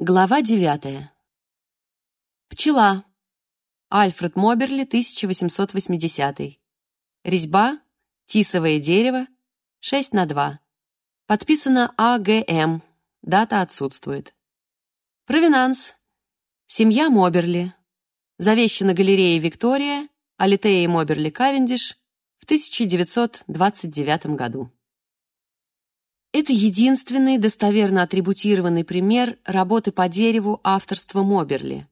Глава девятая. Пчела. Альфред Моберли, 1880. Резьба. Тисовое дерево. 6 на 2. Подписано АГМ. Дата отсутствует. Провинанс. Семья Моберли. Завещана галереей Виктория, Алитеей Моберли Кавендиш в 1929 году. Это единственный достоверно атрибутированный пример работы по дереву авторства Моберли.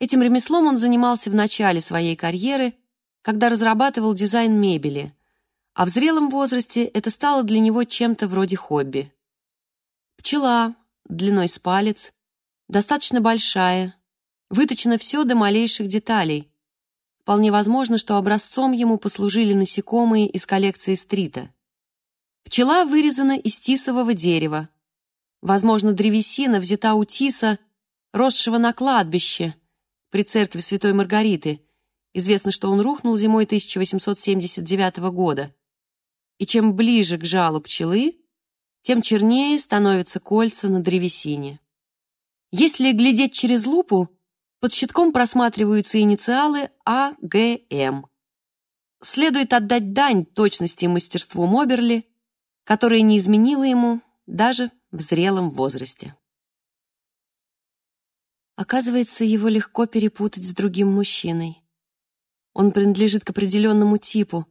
Этим ремеслом он занимался в начале своей карьеры, когда разрабатывал дизайн мебели, а в зрелом возрасте это стало для него чем-то вроде хобби. Пчела, длиной с палец, достаточно большая, выточено все до малейших деталей. Вполне возможно, что образцом ему послужили насекомые из коллекции Стрита. Пчела вырезана из тисового дерева. Возможно, древесина взята у тиса, росшего на кладбище при церкви Святой Маргариты. Известно, что он рухнул зимой 1879 года. И чем ближе к жалу пчелы, тем чернее становятся кольца на древесине. Если глядеть через лупу, под щитком просматриваются инициалы АГМ. Следует отдать дань точности и мастерству Моберли, которое не изменило ему даже в зрелом возрасте. Оказывается, его легко перепутать с другим мужчиной. Он принадлежит к определенному типу,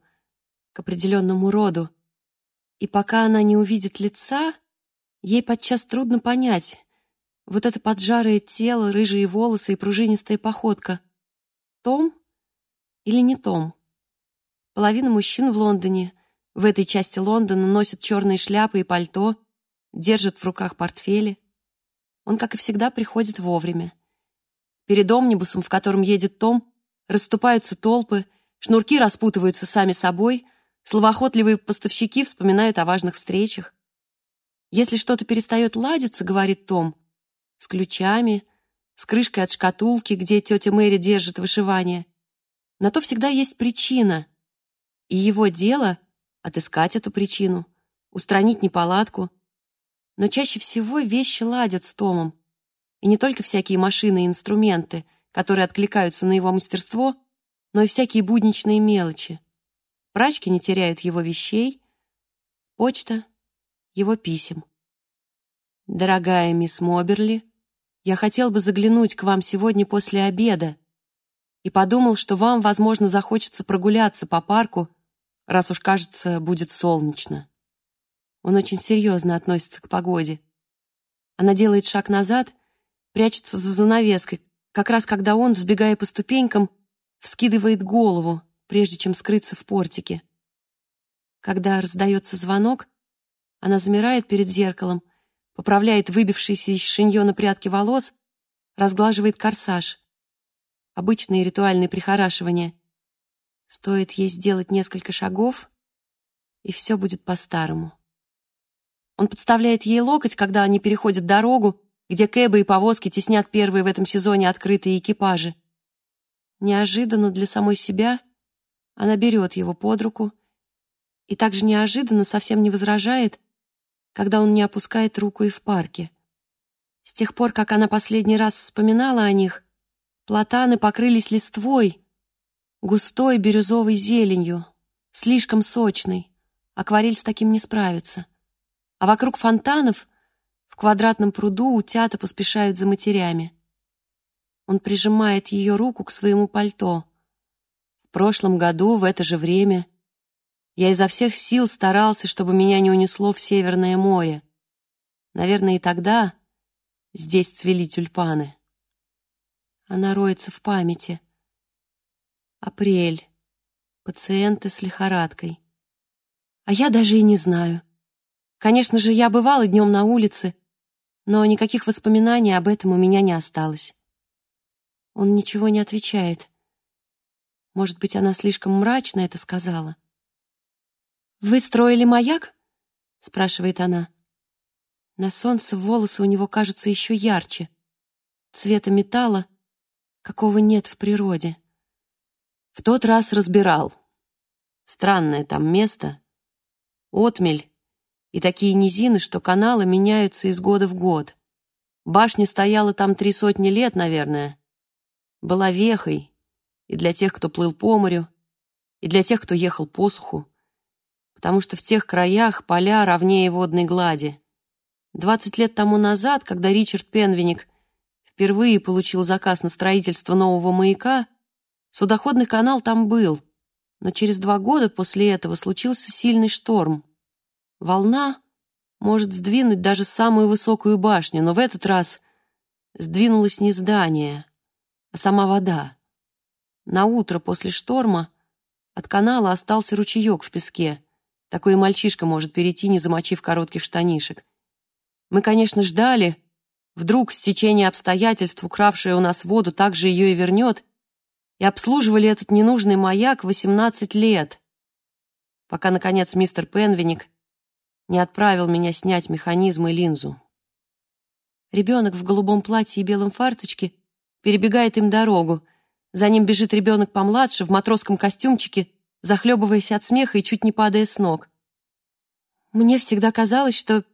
к определенному роду. И пока она не увидит лица, ей подчас трудно понять, вот это поджарое тело, рыжие волосы и пружинистая походка. Том или не Том? Половина мужчин в Лондоне — в этой части Лондона носят черные шляпы и пальто, держат в руках портфели. Он, как и всегда, приходит вовремя. Перед омнибусом, в котором едет Том, расступаются толпы, шнурки распутываются сами собой, словоохотливые поставщики вспоминают о важных встречах. Если что-то перестает ладиться, говорит Том, с ключами, с крышкой от шкатулки, где тетя Мэри держит вышивание, на то всегда есть причина, и его дело — отыскать эту причину, устранить неполадку. Но чаще всего вещи ладят с Томом. И не только всякие машины и инструменты, которые откликаются на его мастерство, но и всякие будничные мелочи. Прачки не теряют его вещей, почта — его писем. «Дорогая мисс Моберли, я хотел бы заглянуть к вам сегодня после обеда и подумал, что вам, возможно, захочется прогуляться по парку раз уж, кажется, будет солнечно. Он очень серьезно относится к погоде. Она делает шаг назад, прячется за занавеской, как раз когда он, взбегая по ступенькам, вскидывает голову, прежде чем скрыться в портике. Когда раздается звонок, она замирает перед зеркалом, поправляет выбившиеся из шиньона прядки волос, разглаживает корсаж. Обычные ритуальные прихорашивания — Стоит ей сделать несколько шагов, и все будет по-старому. Он подставляет ей локоть, когда они переходят дорогу, где кэбы и повозки теснят первые в этом сезоне открытые экипажи. Неожиданно для самой себя она берет его под руку и также неожиданно совсем не возражает, когда он не опускает руку и в парке. С тех пор, как она последний раз вспоминала о них, платаны покрылись листвой, густой бирюзовой зеленью, слишком сочной. Акварель с таким не справится. А вокруг фонтанов в квадратном пруду утята поспешают за матерями. Он прижимает ее руку к своему пальто. В прошлом году в это же время я изо всех сил старался, чтобы меня не унесло в Северное море. Наверное, и тогда здесь цвели тюльпаны. Она роется в памяти. Апрель. Пациенты с лихорадкой. А я даже и не знаю. Конечно же, я бывала днем на улице, но никаких воспоминаний об этом у меня не осталось. Он ничего не отвечает. Может быть, она слишком мрачно это сказала. «Вы строили маяк?» — спрашивает она. На солнце волосы у него кажутся еще ярче, цвета металла, какого нет в природе. В тот раз разбирал. Странное там место. Отмель и такие низины, что каналы меняются из года в год. Башня стояла там три сотни лет, наверное. Была вехой и для тех, кто плыл по морю, и для тех, кто ехал по суху, потому что в тех краях поля ровнее водной глади. Двадцать лет тому назад, когда Ричард Пенвиник впервые получил заказ на строительство нового маяка, судоходный канал там был, но через два года после этого случился сильный шторм. Волна может сдвинуть даже самую высокую башню, но в этот раз сдвинулось не здание, а сама вода. На утро после шторма от канала остался ручеек в песке. Такой мальчишка может перейти, не замочив коротких штанишек. Мы, конечно, ждали. Вдруг стечение обстоятельств, укравшее у нас воду, также ее и вернет. И обслуживали этот ненужный маяк 18 лет. Пока, наконец, мистер Пенвиник не отправил меня снять механизм и линзу. Ребенок в голубом платье и белом фарточке перебегает им дорогу. За ним бежит ребенок помладше в матросском костюмчике, захлебываясь от смеха и чуть не падая с ног. Мне всегда казалось, что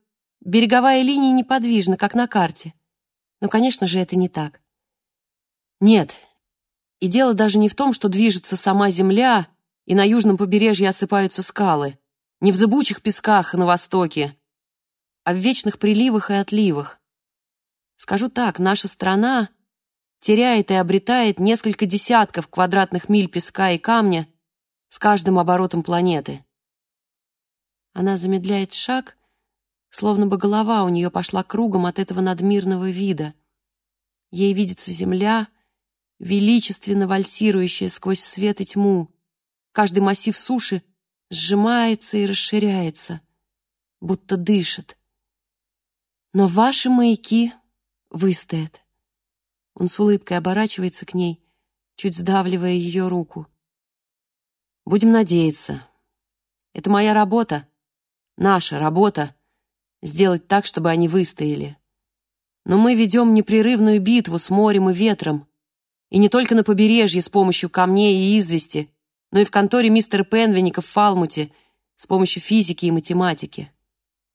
береговая линия неподвижна, как на карте. Но, конечно же, это не так. Нет, и дело даже не в том, что движется сама земля, и на южном побережье осыпаются скалы не в зыбучих песках на востоке, а в вечных приливах и отливах. Скажу так, наша страна теряет и обретает несколько десятков квадратных миль песка и камня с каждым оборотом планеты. Она замедляет шаг, словно бы голова у нее пошла кругом от этого надмирного вида. Ей видится земля, величественно вальсирующая сквозь свет и тьму. Каждый массив суши сжимается и расширяется, будто дышит. Но ваши маяки выстоят. Он с улыбкой оборачивается к ней, чуть сдавливая ее руку. Будем надеяться. Это моя работа, наша работа, сделать так, чтобы они выстояли. Но мы ведем непрерывную битву с морем и ветром, и не только на побережье с помощью камней и извести, но и в конторе мистера Пенвиника в Фалмуте с помощью физики и математики.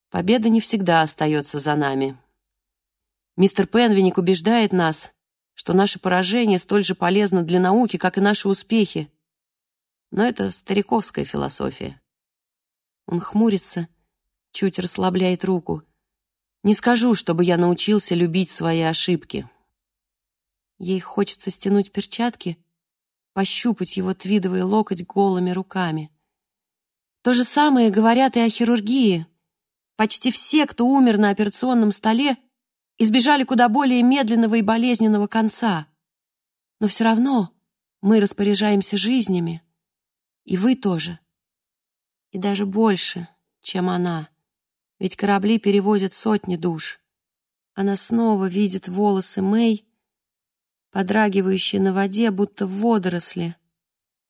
Победа не всегда остается за нами. Мистер Пенвиник убеждает нас, что наше поражение столь же полезно для науки, как и наши успехи. Но это стариковская философия. Он хмурится, чуть расслабляет руку. Не скажу, чтобы я научился любить свои ошибки. Ей хочется стянуть перчатки, пощупать его твидовый локоть голыми руками. То же самое говорят и о хирургии. Почти все, кто умер на операционном столе, избежали куда более медленного и болезненного конца. Но все равно мы распоряжаемся жизнями, и вы тоже. И даже больше, чем она, ведь корабли перевозят сотни душ. Она снова видит волосы Мэй, подрагивающие на воде, будто водоросли.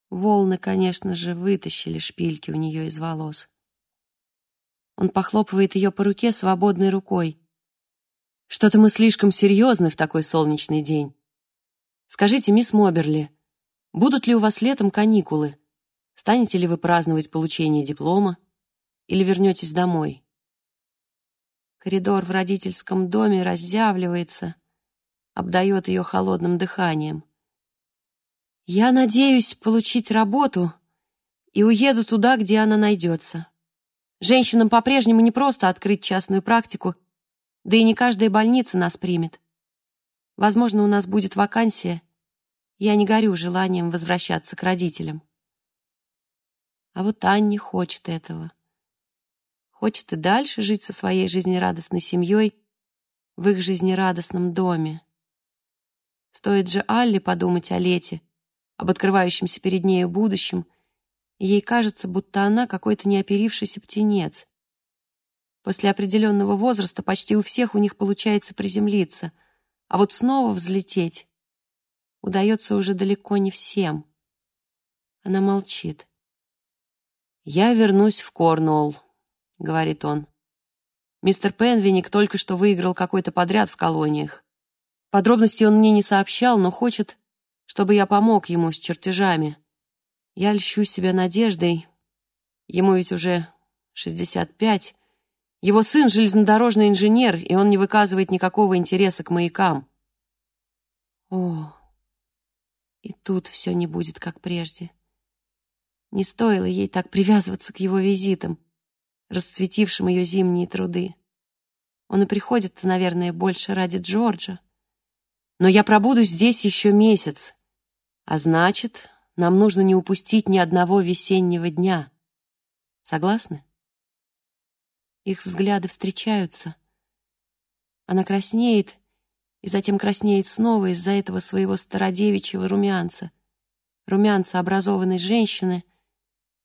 Волны, конечно же, вытащили шпильки у нее из волос. Он похлопывает ее по руке свободной рукой. «Что-то мы слишком серьезны в такой солнечный день. Скажите, мисс Моберли, будут ли у вас летом каникулы? Станете ли вы праздновать получение диплома? Или вернетесь домой?» Коридор в родительском доме разъявливается, обдает ее холодным дыханием. «Я надеюсь получить работу и уеду туда, где она найдется. Женщинам по-прежнему не просто открыть частную практику, да и не каждая больница нас примет. Возможно, у нас будет вакансия. Я не горю желанием возвращаться к родителям. А вот Анне хочет этого. Хочет и дальше жить со своей жизнерадостной семьей в их жизнерадостном доме. Стоит же Алле подумать о лете, об открывающемся перед нею будущем, ей кажется, будто она какой-то неоперившийся птенец. После определенного возраста почти у всех у них получается приземлиться, а вот снова взлететь удается уже далеко не всем. Она молчит. «Я вернусь в Корнуолл», — говорит он. «Мистер Пенвиник только что выиграл какой-то подряд в колониях. Подробностей он мне не сообщал, но хочет, чтобы я помог ему с чертежами. Я льщу себя надеждой. Ему ведь уже 65. Его сын — железнодорожный инженер, и он не выказывает никакого интереса к маякам. О, и тут все не будет, как прежде. Не стоило ей так привязываться к его визитам, расцветившим ее зимние труды. Он и приходит-то, наверное, больше ради Джорджа. Но я пробуду здесь еще месяц, а значит, нам нужно не упустить ни одного весеннего дня. Согласны? Их взгляды встречаются. Она краснеет и затем краснеет снова из-за этого своего стародевичьего румянца. Румянца образованной женщины,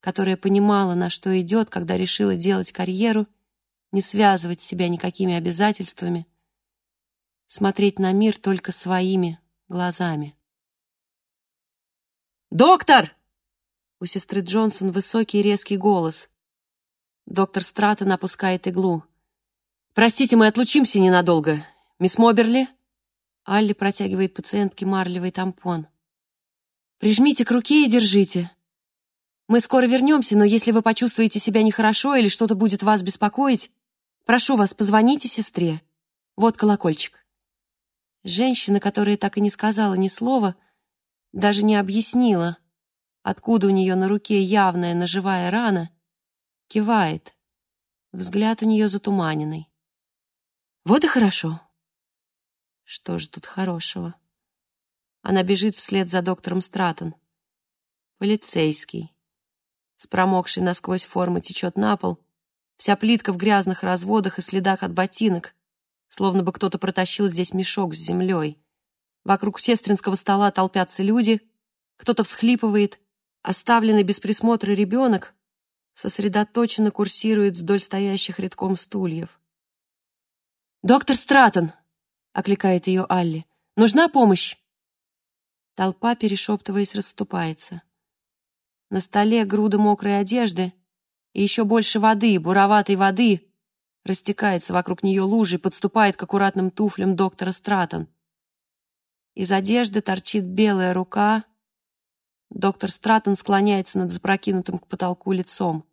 которая понимала, на что идет, когда решила делать карьеру, не связывать себя никакими обязательствами, смотреть на мир только своими глазами. «Доктор!» У сестры Джонсон высокий резкий голос. Доктор Стратон опускает иглу. «Простите, мы отлучимся ненадолго. Мисс Моберли?» Алли протягивает пациентке марлевый тампон. «Прижмите к руке и держите. Мы скоро вернемся, но если вы почувствуете себя нехорошо или что-то будет вас беспокоить, прошу вас, позвоните сестре. Вот колокольчик». Женщина, которая так и не сказала ни слова, даже не объяснила, откуда у нее на руке явная ножевая рана, Кивает. Взгляд у нее затуманенный. Вот и хорошо. Что же тут хорошего? Она бежит вслед за доктором Стратон. Полицейский. С промокшей насквозь формы течет на пол. Вся плитка в грязных разводах и следах от ботинок, словно бы кто-то протащил здесь мешок с землей. Вокруг сестринского стола толпятся люди, кто-то всхлипывает, оставленный без присмотра ребенок сосредоточенно курсирует вдоль стоящих редком стульев. «Доктор Стратон!» — окликает ее Алли. «Нужна помощь?» Толпа, перешептываясь, расступается. На столе груда мокрой одежды и еще больше воды, буроватой воды, растекается вокруг нее лужи и подступает к аккуратным туфлям доктора Стратон. Из одежды торчит белая рука. Доктор Стратон склоняется над запрокинутым к потолку лицом.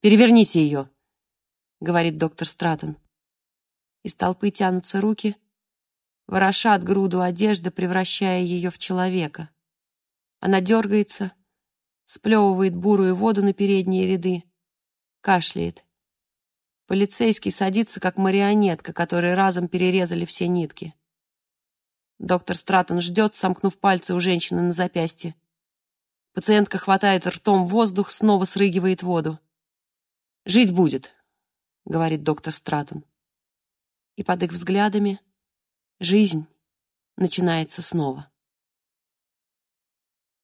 Переверните ее», — говорит доктор Стратон. Из толпы тянутся руки, ворошат груду одежды, превращая ее в человека. Она дергается, сплевывает бурую воду на передние ряды, кашляет. Полицейский садится, как марионетка, которой разом перерезали все нитки. Доктор Стратон ждет, сомкнув пальцы у женщины на запястье. Пациентка хватает ртом воздух, снова срыгивает воду. «Жить будет», — говорит доктор Стратон. И под их взглядами жизнь начинается снова.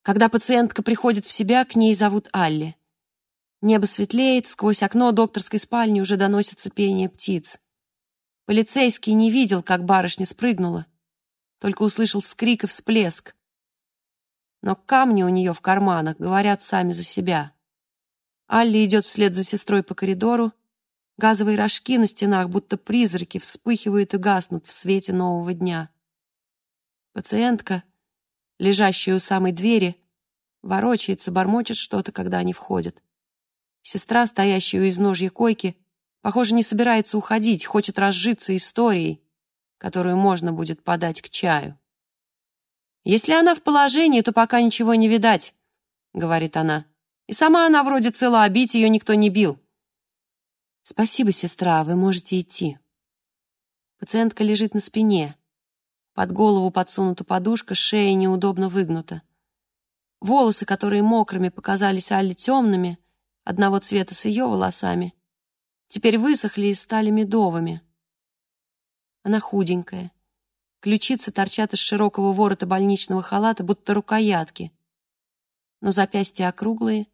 Когда пациентка приходит в себя, к ней зовут Алли. Небо светлеет, сквозь окно докторской спальни уже доносится пение птиц. Полицейский не видел, как барышня спрыгнула, только услышал вскрик и всплеск. Но камни у нее в карманах говорят сами за себя. Алли идет вслед за сестрой по коридору. Газовые рожки на стенах, будто призраки, вспыхивают и гаснут в свете нового дня. Пациентка, лежащая у самой двери, ворочается, бормочет что-то, когда они входят. Сестра, стоящая у изножья койки, похоже, не собирается уходить, хочет разжиться историей, которую можно будет подать к чаю. «Если она в положении, то пока ничего не видать», — говорит она. И сама она вроде цела, а бить ее никто не бил. Спасибо, сестра, вы можете идти. Пациентка лежит на спине. Под голову подсунута подушка, шея неудобно выгнута. Волосы, которые мокрыми показались Алле темными, одного цвета с ее волосами, теперь высохли и стали медовыми. Она худенькая. Ключицы торчат из широкого ворота больничного халата, будто рукоятки. Но запястья округлые,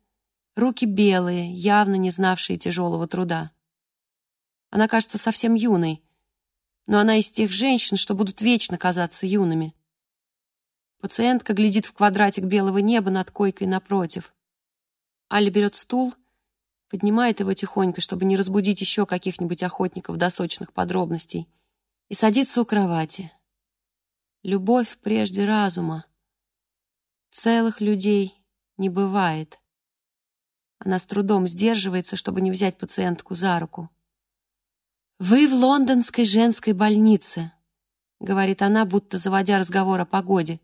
Руки белые, явно не знавшие тяжелого труда. Она кажется совсем юной, но она из тех женщин, что будут вечно казаться юными. Пациентка глядит в квадратик белого неба над койкой напротив. Аля берет стул, поднимает его тихонько, чтобы не разбудить еще каких-нибудь охотников до сочных подробностей, и садится у кровати. Любовь прежде разума. Целых людей не бывает. Она с трудом сдерживается, чтобы не взять пациентку за руку. «Вы в лондонской женской больнице», — говорит она, будто заводя разговор о погоде.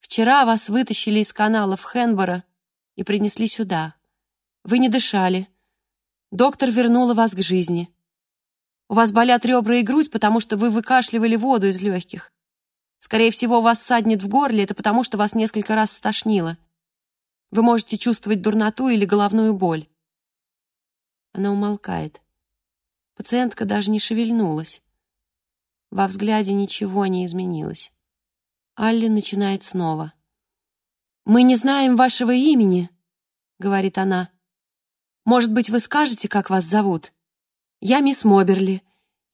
«Вчера вас вытащили из канала в Хенборо и принесли сюда. Вы не дышали. Доктор вернула вас к жизни. У вас болят ребра и грудь, потому что вы выкашливали воду из легких. Скорее всего, вас саднет в горле, это потому что вас несколько раз стошнило. Вы можете чувствовать дурноту или головную боль». Она умолкает. Пациентка даже не шевельнулась. Во взгляде ничего не изменилось. Алли начинает снова. «Мы не знаем вашего имени», — говорит она. «Может быть, вы скажете, как вас зовут? Я мисс Моберли.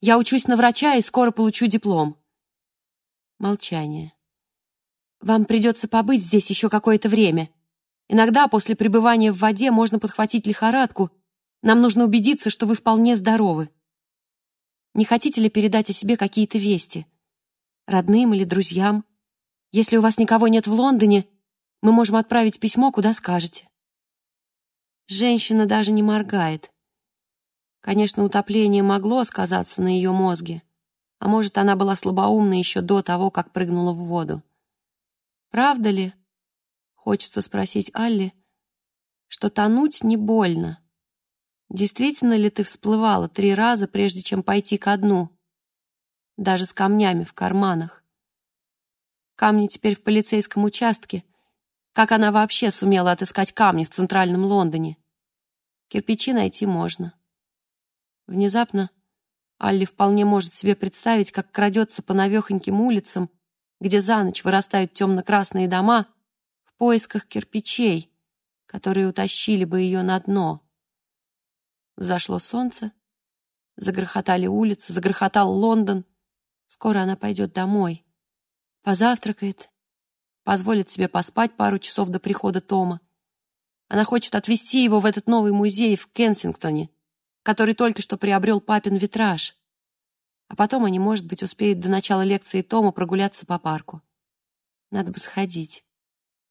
Я учусь на врача и скоро получу диплом». Молчание. «Вам придется побыть здесь еще какое-то время. Иногда после пребывания в воде можно подхватить лихорадку. Нам нужно убедиться, что вы вполне здоровы. Не хотите ли передать о себе какие-то вести? Родным или друзьям? Если у вас никого нет в Лондоне, мы можем отправить письмо, куда скажете». Женщина даже не моргает. Конечно, утопление могло сказаться на ее мозге, а может, она была слабоумна еще до того, как прыгнула в воду. «Правда ли?» — хочется спросить Алли, что тонуть не больно. Действительно ли ты всплывала три раза, прежде чем пойти ко дну? Даже с камнями в карманах. Камни теперь в полицейском участке. Как она вообще сумела отыскать камни в центральном Лондоне? Кирпичи найти можно. Внезапно Алли вполне может себе представить, как крадется по навехоньким улицам, где за ночь вырастают темно-красные дома, в поисках кирпичей, которые утащили бы ее на дно. Взошло солнце, загрохотали улицы, загрохотал Лондон. Скоро она пойдет домой, позавтракает, позволит себе поспать пару часов до прихода Тома. Она хочет отвезти его в этот новый музей в Кенсингтоне, который только что приобрел папин витраж. А потом они, может быть, успеют до начала лекции Тома прогуляться по парку. Надо бы сходить,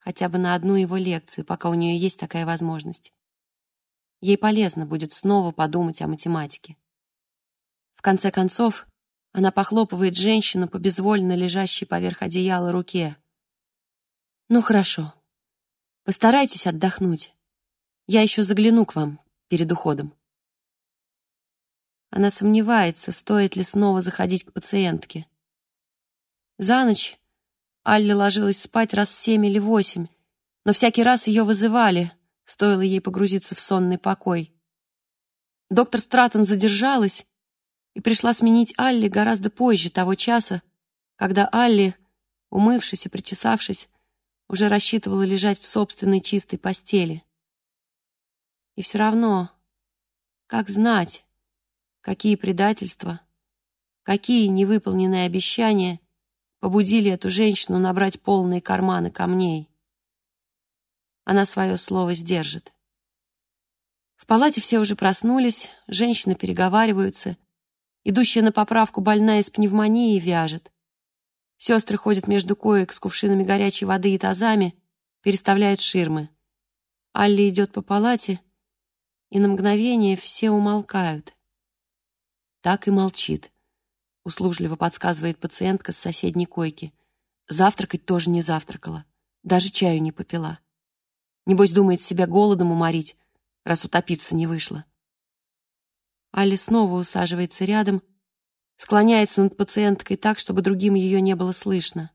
хотя бы на одну его лекцию, пока у нее есть такая возможность. Ей полезно будет снова подумать о математике. В конце концов, она похлопывает женщину по безвольно лежащей поверх одеяла руке. «Ну хорошо. Постарайтесь отдохнуть. Я еще загляну к вам перед уходом». Она сомневается, стоит ли снова заходить к пациентке. За ночь Алли ложилась спать раз семь или восемь, но всякий раз ее вызывали — стоило ей погрузиться в сонный покой. Доктор Стратон задержалась и пришла сменить Алли гораздо позже того часа, когда Алли, умывшись и причесавшись, уже рассчитывала лежать в собственной чистой постели. И все равно, как знать, какие предательства, какие невыполненные обещания побудили эту женщину набрать полные карманы камней она свое слово сдержит. В палате все уже проснулись, женщины переговариваются. Идущая на поправку больная из пневмонии вяжет. Сестры ходят между коек с кувшинами горячей воды и тазами, переставляют ширмы. Алли идет по палате, и на мгновение все умолкают. Так и молчит, услужливо подсказывает пациентка с соседней койки. Завтракать тоже не завтракала, даже чаю не попила. Небось, думает себя голодом уморить, раз утопиться не вышло. Али снова усаживается рядом, склоняется над пациенткой так, чтобы другим ее не было слышно.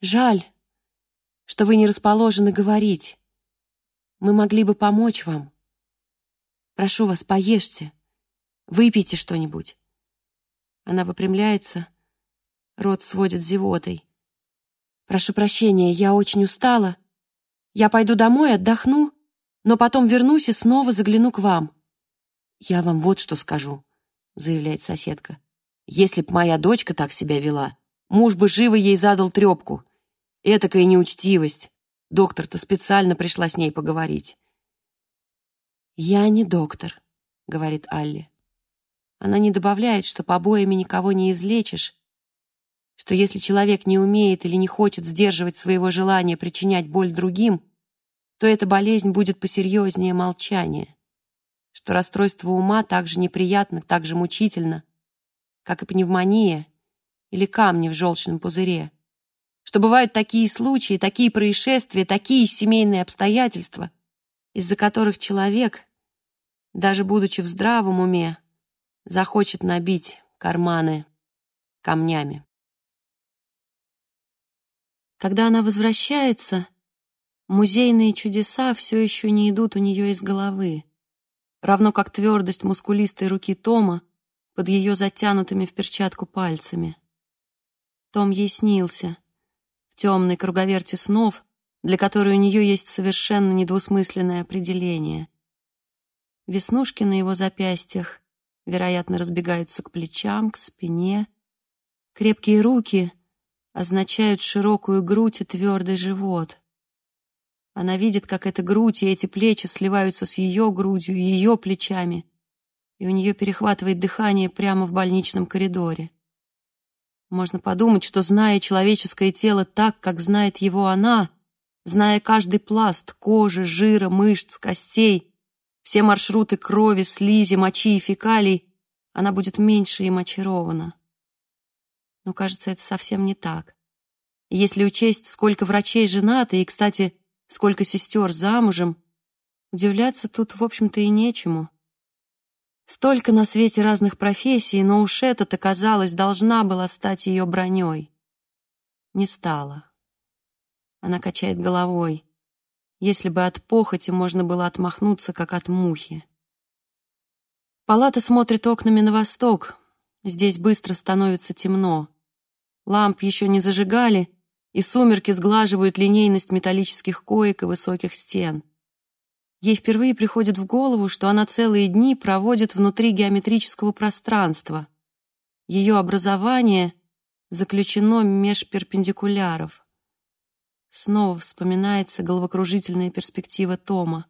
«Жаль, что вы не расположены говорить. Мы могли бы помочь вам. Прошу вас, поешьте, выпейте что-нибудь». Она выпрямляется, рот сводит зевотой. «Прошу прощения, я очень устала. Я пойду домой, отдохну, но потом вернусь и снова загляну к вам». «Я вам вот что скажу», — заявляет соседка. «Если б моя дочка так себя вела, муж бы живо ей задал трепку. Этакая неучтивость. Доктор-то специально пришла с ней поговорить». «Я не доктор», — говорит Алли. Она не добавляет, что побоями никого не излечишь, что если человек не умеет или не хочет сдерживать своего желания причинять боль другим, то эта болезнь будет посерьезнее молчания. Что расстройство ума так же неприятно, так же мучительно, как и пневмония или камни в желчном пузыре, что бывают такие случаи, такие происшествия, такие семейные обстоятельства, из-за которых человек, даже будучи в здравом уме, захочет набить карманы камнями. Когда она возвращается, музейные чудеса все еще не идут у нее из головы, равно как твердость мускулистой руки Тома под ее затянутыми в перчатку пальцами. Том ей снился в темной круговерти снов, для которой у нее есть совершенно недвусмысленное определение. Веснушки на его запястьях, вероятно, разбегаются к плечам, к спине. Крепкие руки — означают широкую грудь и твердый живот. Она видит, как эта грудь и эти плечи сливаются с ее грудью ее плечами, и у нее перехватывает дыхание прямо в больничном коридоре. Можно подумать, что, зная человеческое тело так, как знает его она, зная каждый пласт кожи, жира, мышц, костей, все маршруты крови, слизи, мочи и фекалий, она будет меньше им очарована. Но, кажется, это совсем не так. Если учесть, сколько врачей женаты и, кстати, сколько сестер замужем, удивляться тут, в общем-то, и нечему. Столько на свете разных профессий, но уж эта-то, казалось, должна была стать ее броней. Не стала. Она качает головой. Если бы от похоти можно было отмахнуться, как от мухи. Палата смотрит окнами на восток. Здесь быстро становится темно. Ламп еще не зажигали, и сумерки сглаживают линейность металлических коек и высоких стен. Ей впервые приходит в голову, что она целые дни проводит внутри геометрического пространства. Ее образование заключено меж перпендикуляров. Снова вспоминается головокружительная перспектива Тома.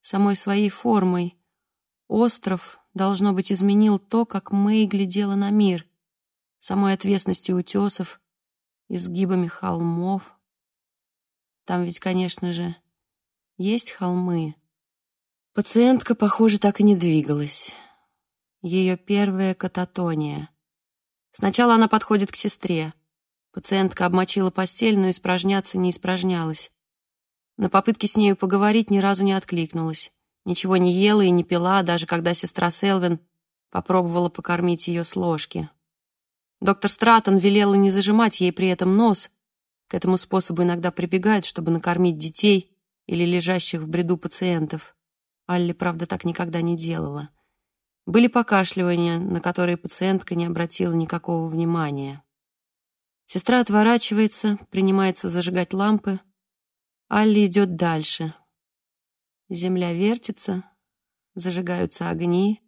Самой своей формой остров, должно быть, изменил то, как Мэй глядела на мир самой отвесностью утесов, изгибами холмов. Там ведь, конечно же, есть холмы. Пациентка, похоже, так и не двигалась. Ее первая кататония. Сначала она подходит к сестре. Пациентка обмочила постель, но испражняться не испражнялась. На попытки с нею поговорить ни разу не откликнулась. Ничего не ела и не пила, даже когда сестра Селвин попробовала покормить ее с ложки. Доктор Стратон велела не зажимать ей при этом нос. К этому способу иногда прибегают, чтобы накормить детей или лежащих в бреду пациентов. Алли, правда, так никогда не делала. Были покашливания, на которые пациентка не обратила никакого внимания. Сестра отворачивается, принимается зажигать лампы. Алли идет дальше. Земля вертится, зажигаются огни.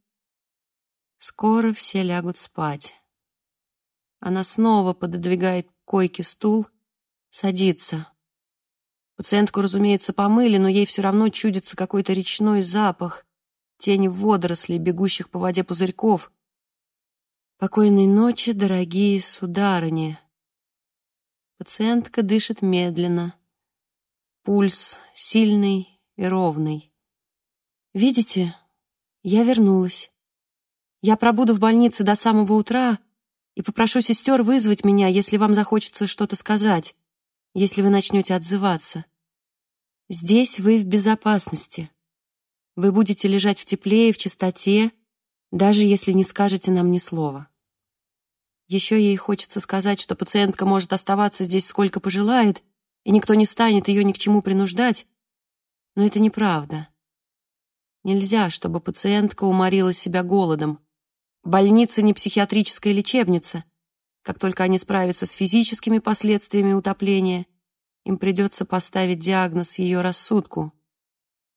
Скоро все лягут спать. Она снова пододвигает к койке стул, садится. Пациентку, разумеется, помыли, но ей все равно чудится какой-то речной запах, тени водорослей, бегущих по воде пузырьков. Покойной ночи, дорогие сударыни. Пациентка дышит медленно. Пульс сильный и ровный. Видите, я вернулась. Я пробуду в больнице до самого утра, и попрошу сестер вызвать меня, если вам захочется что-то сказать, если вы начнете отзываться. Здесь вы в безопасности. Вы будете лежать в тепле и в чистоте, даже если не скажете нам ни слова. Еще ей хочется сказать, что пациентка может оставаться здесь сколько пожелает, и никто не станет ее ни к чему принуждать, но это неправда. Нельзя, чтобы пациентка уморила себя голодом. Больница не психиатрическая лечебница. Как только они справятся с физическими последствиями утопления, им придется поставить диагноз ее рассудку.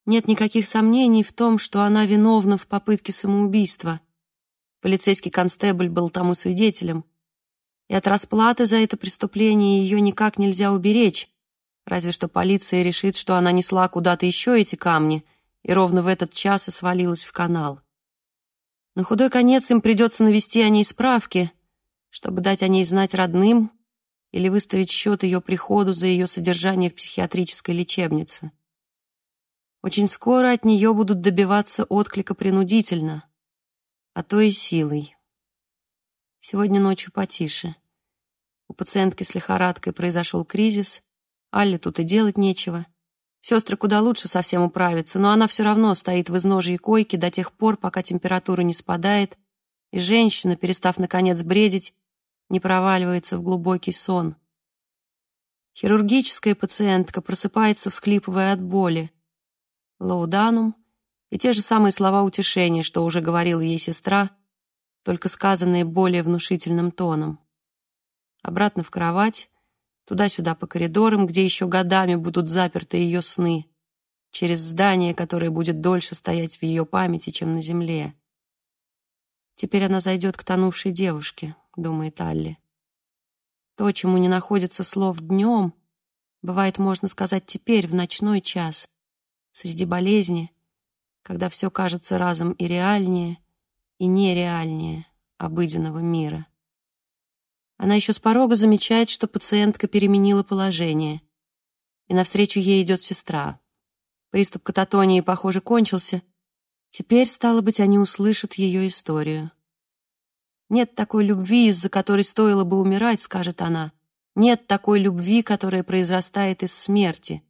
Нет никаких сомнений в том, что она виновна в попытке самоубийства. Полицейский констебль был тому свидетелем. И от расплаты за это преступление ее никак нельзя уберечь, разве что полиция решит, что она несла куда-то еще эти камни и ровно в этот час и свалилась в канал. На худой конец им придется навести о ней справки, чтобы дать о ней знать родным или выставить счет ее приходу за ее содержание в психиатрической лечебнице. Очень скоро от нее будут добиваться отклика принудительно, а то и силой. Сегодня ночью потише. У пациентки с лихорадкой произошел кризис, Алле тут и делать нечего. Сестры куда лучше совсем управятся, но она все равно стоит в изножье койки до тех пор, пока температура не спадает, и женщина, перестав наконец бредить, не проваливается в глубокий сон. Хирургическая пациентка просыпается, всхлипывая от боли. Лауданум и те же самые слова утешения, что уже говорила ей сестра, только сказанные более внушительным тоном. Обратно в кровать, туда-сюда по коридорам, где еще годами будут заперты ее сны, через здание, которое будет дольше стоять в ее памяти, чем на земле. Теперь она зайдет к тонувшей девушке, думает Алли. То, чему не находится слов днем, бывает, можно сказать, теперь, в ночной час, среди болезни, когда все кажется разом и реальнее, и нереальнее обыденного мира. Она еще с порога замечает, что пациентка переменила положение, и навстречу ей идет сестра. Приступ кататонии, похоже, кончился. Теперь, стало быть, они услышат ее историю. «Нет такой любви, из-за которой стоило бы умирать», — скажет она. «Нет такой любви, которая произрастает из смерти.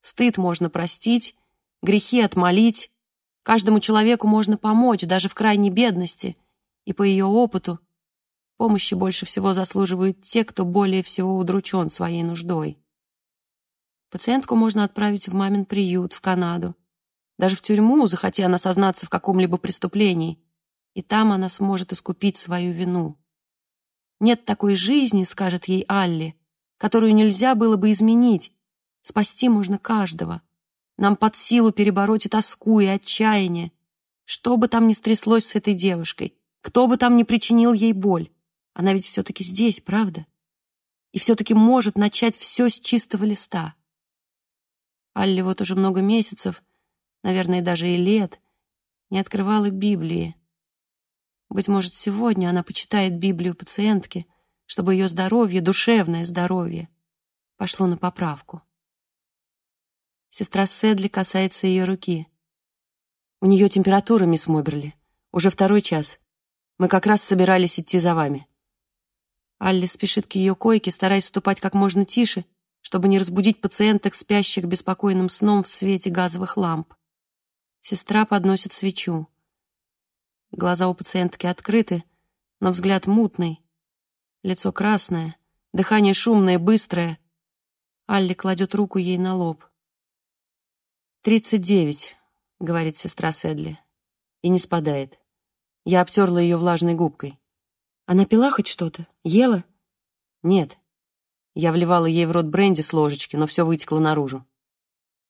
Стыд можно простить, грехи отмолить, каждому человеку можно помочь, даже в крайней бедности, и по ее опыту помощи больше всего заслуживают те, кто более всего удручен своей нуждой. Пациентку можно отправить в мамин приют, в Канаду, даже в тюрьму, захотя она сознаться в каком-либо преступлении, и там она сможет искупить свою вину. Нет такой жизни, скажет ей Алли, которую нельзя было бы изменить. Спасти можно каждого. Нам под силу перебороть и тоску, и отчаяние. Что бы там ни стряслось с этой девушкой, кто бы там ни причинил ей боль, она ведь все-таки здесь, правда? И все-таки может начать все с чистого листа. Алли вот уже много месяцев, наверное, даже и лет, не открывала Библии. Быть может, сегодня она почитает Библию пациентки, чтобы ее здоровье, душевное здоровье, пошло на поправку. Сестра Седли касается ее руки. «У нее температура, мисс Моберли. Уже второй час. Мы как раз собирались идти за вами». Алли спешит к ее койке, стараясь ступать как можно тише, чтобы не разбудить пациенток, спящих беспокойным сном в свете газовых ламп. Сестра подносит свечу. Глаза у пациентки открыты, но взгляд мутный. Лицо красное, дыхание шумное, быстрое. Алли кладет руку ей на лоб. «Тридцать девять», — говорит сестра Седли, и не спадает. Я обтерла ее влажной губкой. «Она пила хоть что-то? Ела?» «Нет». Я вливала ей в рот бренди с ложечки, но все вытекло наружу.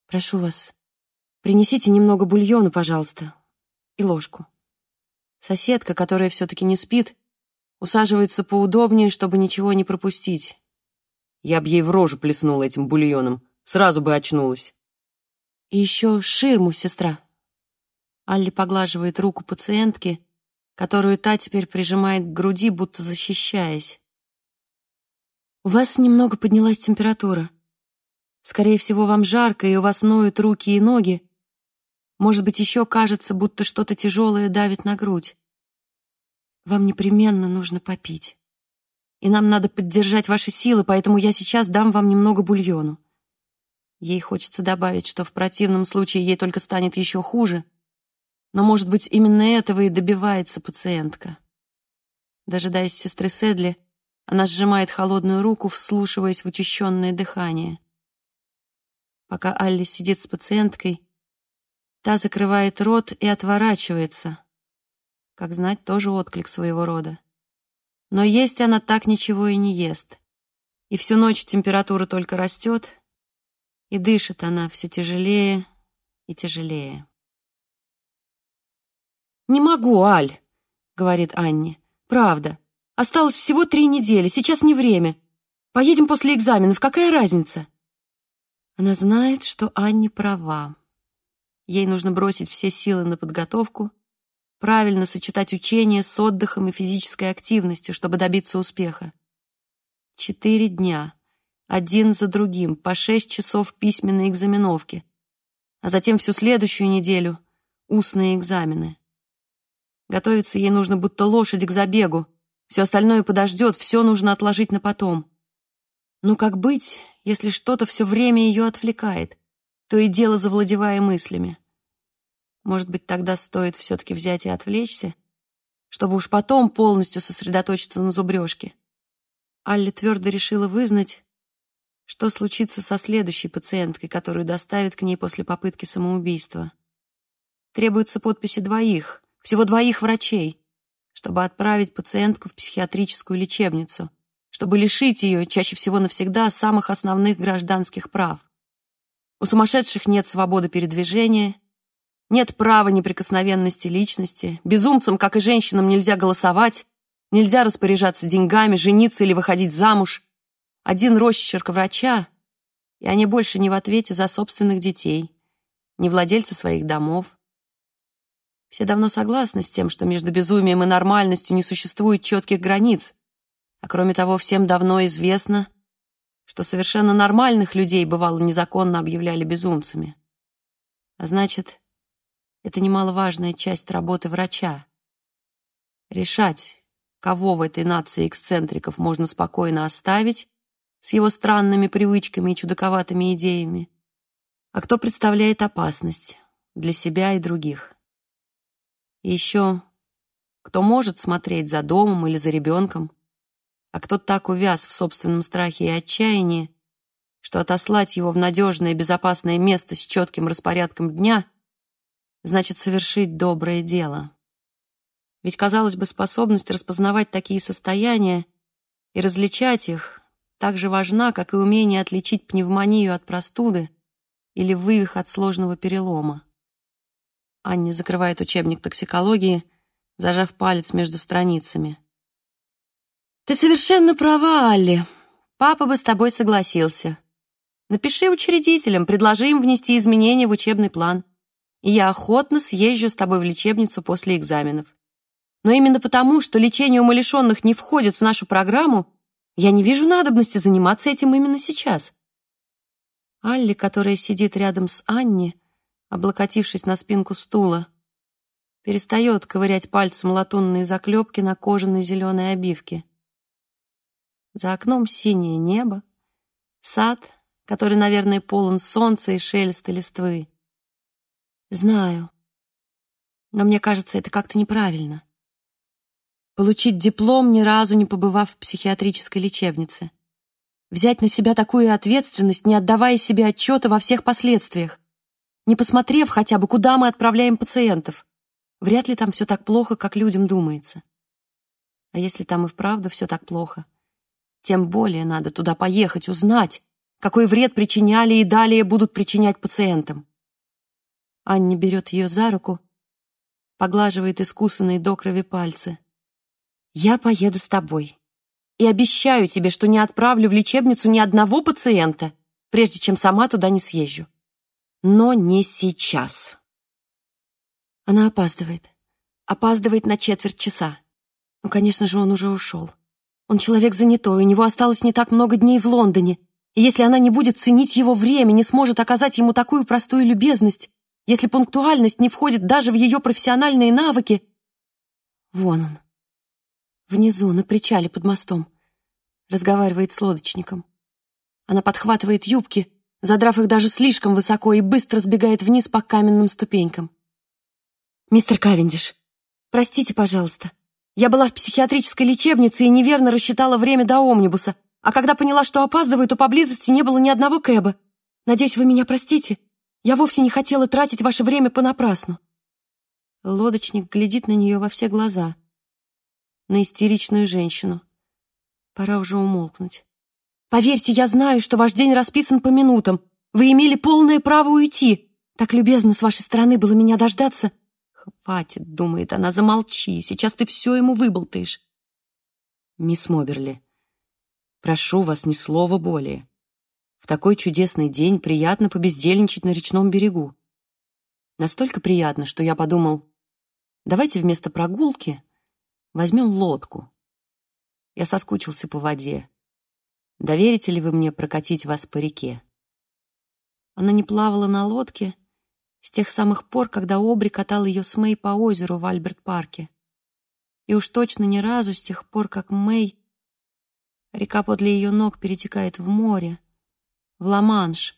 «Прошу вас, принесите немного бульона, пожалуйста, и ложку». Соседка, которая все-таки не спит, усаживается поудобнее, чтобы ничего не пропустить. Я б ей в рожу плеснула этим бульоном, сразу бы очнулась. И еще ширму, сестра. Алли поглаживает руку пациентки, которую та теперь прижимает к груди, будто защищаясь. У вас немного поднялась температура. Скорее всего, вам жарко, и у вас ноют руки и ноги. Может быть, еще кажется, будто что-то тяжелое давит на грудь. Вам непременно нужно попить. И нам надо поддержать ваши силы, поэтому я сейчас дам вам немного бульону. Ей хочется добавить, что в противном случае ей только станет еще хуже. Но, может быть, именно этого и добивается пациентка. Дожидаясь сестры Седли, она сжимает холодную руку, вслушиваясь в учащенное дыхание. Пока Алли сидит с пациенткой, та закрывает рот и отворачивается. Как знать, тоже отклик своего рода. Но есть она так ничего и не ест. И всю ночь температура только растет, и дышит она все тяжелее и тяжелее. «Не могу, Аль», — говорит Анне. «Правда. Осталось всего три недели, сейчас не время. Поедем после экзаменов, какая разница?» Она знает, что Анне права. Ей нужно бросить все силы на подготовку, правильно сочетать учение с отдыхом и физической активностью, чтобы добиться успеха. Четыре дня один за другим, по шесть часов письменной экзаменовки. а затем всю следующую неделю — устные экзамены. Готовиться ей нужно будто лошадь к забегу. Все остальное подождет, все нужно отложить на потом. Но как быть, если что-то все время ее отвлекает, то и дело завладевая мыслями? Может быть, тогда стоит все-таки взять и отвлечься, чтобы уж потом полностью сосредоточиться на зубрежке. Алли твердо решила вызнать, что случится со следующей пациенткой, которую доставят к ней после попытки самоубийства. Требуются подписи двоих, всего двоих врачей, чтобы отправить пациентку в психиатрическую лечебницу, чтобы лишить ее, чаще всего навсегда, самых основных гражданских прав. У сумасшедших нет свободы передвижения, нет права неприкосновенности личности, безумцам, как и женщинам, нельзя голосовать, нельзя распоряжаться деньгами, жениться или выходить замуж. Один росчерк врача, и они больше не в ответе за собственных детей, не владельцы своих домов. Все давно согласны с тем, что между безумием и нормальностью не существует четких границ, а кроме того, всем давно известно, что совершенно нормальных людей, бывало, незаконно объявляли безумцами. А значит, это немаловажная часть работы врача. Решать, кого в этой нации эксцентриков можно спокойно оставить с его странными привычками и чудаковатыми идеями, а кто представляет опасность для себя и других. Еще, кто может смотреть за домом или за ребенком, а кто так увяз в собственном страхе и отчаянии, что отослать его в надежное и безопасное место с четким распорядком дня значит совершить доброе дело. Ведь, казалось бы, способность распознавать такие состояния и различать их так же важна, как и умение отличить пневмонию от простуды или вывих от сложного перелома. Анни закрывает учебник токсикологии, зажав палец между страницами. «Ты совершенно права, Алли. Папа бы с тобой согласился. Напиши учредителям, предложи им внести изменения в учебный план и я охотно съезжу с тобой в лечебницу после экзаменов. Но именно потому, что лечение умалишенных не входит в нашу программу, я не вижу надобности заниматься этим именно сейчас. Алли, которая сидит рядом с Анни, облокотившись на спинку стула, перестает ковырять пальцем латунные заклепки на кожаной зеленой обивке. За окном синее небо, сад, который, наверное, полон солнца и шелеста листвы. Знаю. Но мне кажется, это как-то неправильно. Получить диплом, ни разу не побывав в психиатрической лечебнице. Взять на себя такую ответственность, не отдавая себе отчета во всех последствиях. Не посмотрев хотя бы, куда мы отправляем пациентов. Вряд ли там все так плохо, как людям думается. А если там и вправду все так плохо, тем более надо туда поехать, узнать, какой вред причиняли и далее будут причинять пациентам. Анни берет ее за руку, поглаживает искусанные до крови пальцы. «Я поеду с тобой. И обещаю тебе, что не отправлю в лечебницу ни одного пациента, прежде чем сама туда не съезжу. Но не сейчас». Она опаздывает. Опаздывает на четверть часа. Ну, конечно же, он уже ушел. Он человек занятой, у него осталось не так много дней в Лондоне. И если она не будет ценить его время, не сможет оказать ему такую простую любезность, если пунктуальность не входит даже в ее профессиональные навыки... Вон он. Внизу, на причале под мостом. Разговаривает с лодочником. Она подхватывает юбки, задрав их даже слишком высоко, и быстро сбегает вниз по каменным ступенькам. «Мистер Кавендиш, простите, пожалуйста. Я была в психиатрической лечебнице и неверно рассчитала время до омнибуса, а когда поняла, что опаздываю, то поблизости не было ни одного кэба. Надеюсь, вы меня простите?» Я вовсе не хотела тратить ваше время понапрасну. Лодочник глядит на нее во все глаза. На истеричную женщину. Пора уже умолкнуть. Поверьте, я знаю, что ваш день расписан по минутам. Вы имели полное право уйти. Так любезно с вашей стороны было меня дождаться. Хватит, думает она, замолчи. Сейчас ты все ему выболтаешь. Мисс Моберли, прошу вас ни слова более. В такой чудесный день приятно побездельничать на речном берегу. Настолько приятно, что я подумал, давайте вместо прогулки возьмем лодку. Я соскучился по воде. Доверите ли вы мне прокатить вас по реке? Она не плавала на лодке С тех самых пор, когда Обри катал ее с Мэй по озеру в Альберт-парке. И уж точно ни разу с тех пор, как Мэй... Река подле ее ног перетекает в море, в Ла-Манш.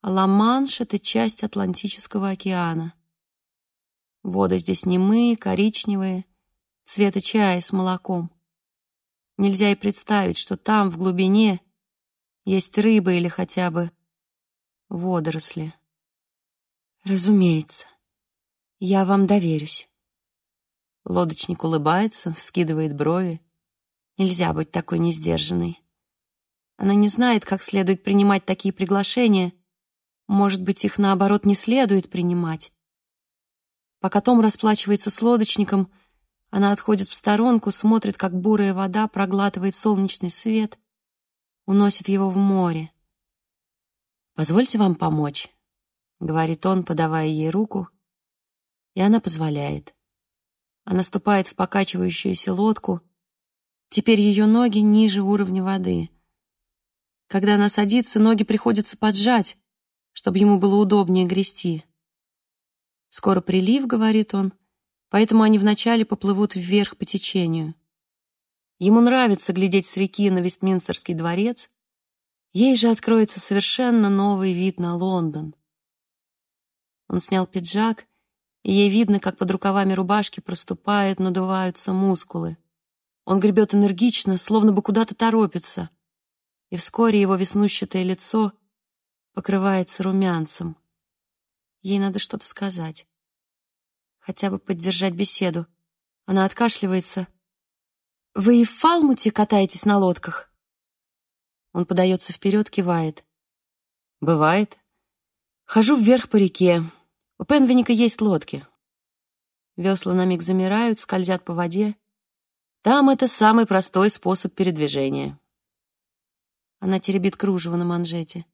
А Ла-Манш — это часть Атлантического океана. Воды здесь немые, коричневые, цвета чая с молоком. Нельзя и представить, что там, в глубине, есть рыба или хотя бы водоросли. Разумеется, я вам доверюсь. Лодочник улыбается, вскидывает брови. Нельзя быть такой несдержанной. Она не знает, как следует принимать такие приглашения. Может быть, их, наоборот, не следует принимать. Пока Том расплачивается с лодочником, она отходит в сторонку, смотрит, как бурая вода проглатывает солнечный свет, уносит его в море. «Позвольте вам помочь», — говорит он, подавая ей руку, и она позволяет. Она ступает в покачивающуюся лодку. Теперь ее ноги ниже уровня воды. Когда она садится, ноги приходится поджать, чтобы ему было удобнее грести. «Скоро прилив», — говорит он, поэтому они вначале поплывут вверх по течению. Ему нравится глядеть с реки на Вестминстерский дворец, ей же откроется совершенно новый вид на Лондон. Он снял пиджак, и ей видно, как под рукавами рубашки проступают, надуваются мускулы. Он гребет энергично, словно бы куда-то торопится, и вскоре его веснущатое лицо покрывается румянцем. Ей надо что-то сказать. Хотя бы поддержать беседу. Она откашливается. «Вы и в Фалмуте катаетесь на лодках?» Он подается вперед, кивает. «Бывает. Хожу вверх по реке. У Пенвиника есть лодки. Весла на миг замирают, скользят по воде. Там это самый простой способ передвижения». Она теребит кружево на манжете.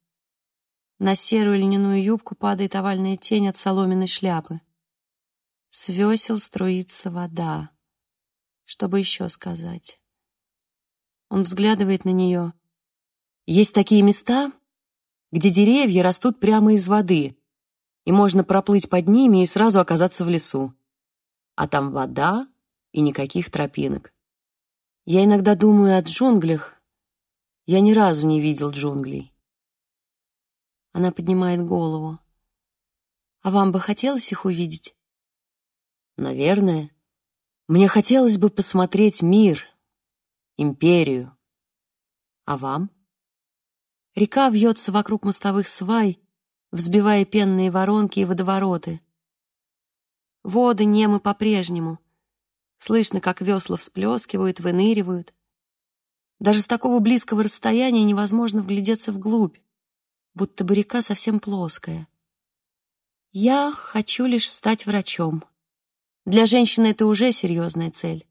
На серую льняную юбку падает овальная тень от соломенной шляпы. С весел струится вода. Что бы еще сказать? Он взглядывает на нее. Есть такие места, где деревья растут прямо из воды, и можно проплыть под ними и сразу оказаться в лесу. А там вода и никаких тропинок. Я иногда думаю о джунглях. Я ни разу не видел джунглей. Она поднимает голову. «А вам бы хотелось их увидеть?» «Наверное. Мне хотелось бы посмотреть мир, империю. А вам?» Река вьется вокруг мостовых свай, взбивая пенные воронки и водовороты. Воды немы по-прежнему. Слышно, как весла всплескивают, выныривают. Даже с такого близкого расстояния невозможно вглядеться вглубь будто бы река совсем плоская. Я хочу лишь стать врачом. Для женщины это уже серьезная цель.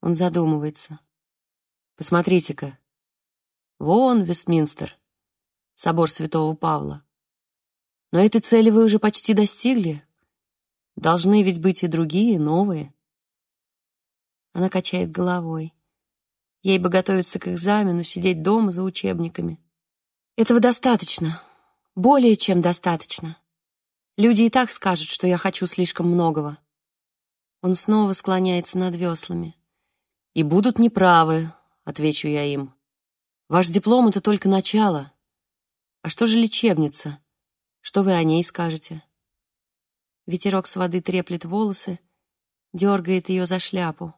Он задумывается. Посмотрите-ка. Вон Вестминстер, собор Святого Павла. Но этой цели вы уже почти достигли. Должны ведь быть и другие, новые. Она качает головой. Ей бы готовиться к экзамену, сидеть дома за учебниками. Этого достаточно. Более чем достаточно. Люди и так скажут, что я хочу слишком многого. Он снова склоняется над веслами. «И будут неправы», — отвечу я им. «Ваш диплом — это только начало. А что же лечебница? Что вы о ней скажете?» Ветерок с воды треплет волосы, дергает ее за шляпу.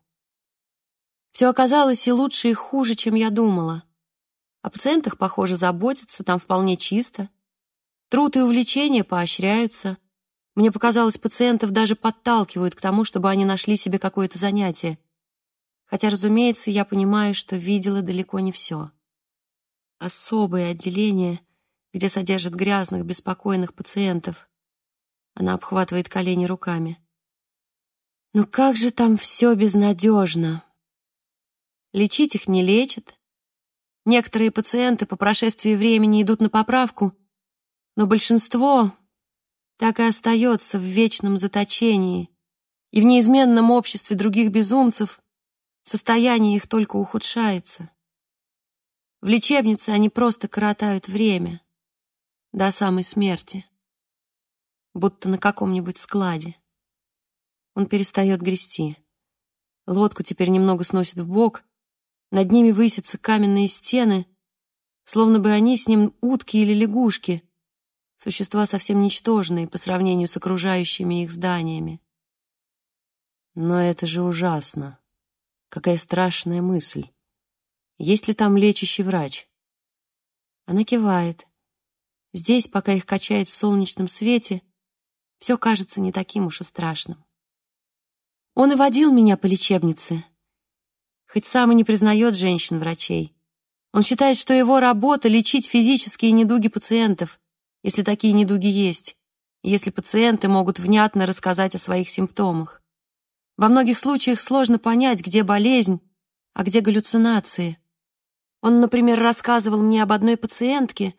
Все оказалось и лучше, и хуже, чем я думала. О пациентах, похоже, заботятся, там вполне чисто. Труд и увлечения поощряются. Мне показалось, пациентов даже подталкивают к тому, чтобы они нашли себе какое-то занятие. Хотя, разумеется, я понимаю, что видела далеко не все. Особое отделение, где содержат грязных, беспокойных пациентов. Она обхватывает колени руками. Но как же там все безнадежно. Лечить их не лечат, Некоторые пациенты по прошествии времени идут на поправку, но большинство так и остается в вечном заточении, и в неизменном обществе других безумцев состояние их только ухудшается. В лечебнице они просто коротают время до самой смерти. будто на каком-нибудь складе. Он перестает грести. Лодку теперь немного сносит в бок. Над ними высятся каменные стены, словно бы они с ним утки или лягушки, существа совсем ничтожные по сравнению с окружающими их зданиями. Но это же ужасно. Какая страшная мысль. Есть ли там лечащий врач? Она кивает. Здесь, пока их качает в солнечном свете, все кажется не таким уж и страшным. Он и водил меня по лечебнице. Хоть сам и не признает женщин-врачей. Он считает, что его работа — лечить физические недуги пациентов, если такие недуги есть, если пациенты могут внятно рассказать о своих симптомах. Во многих случаях сложно понять, где болезнь, а где галлюцинации. Он, например, рассказывал мне об одной пациентке,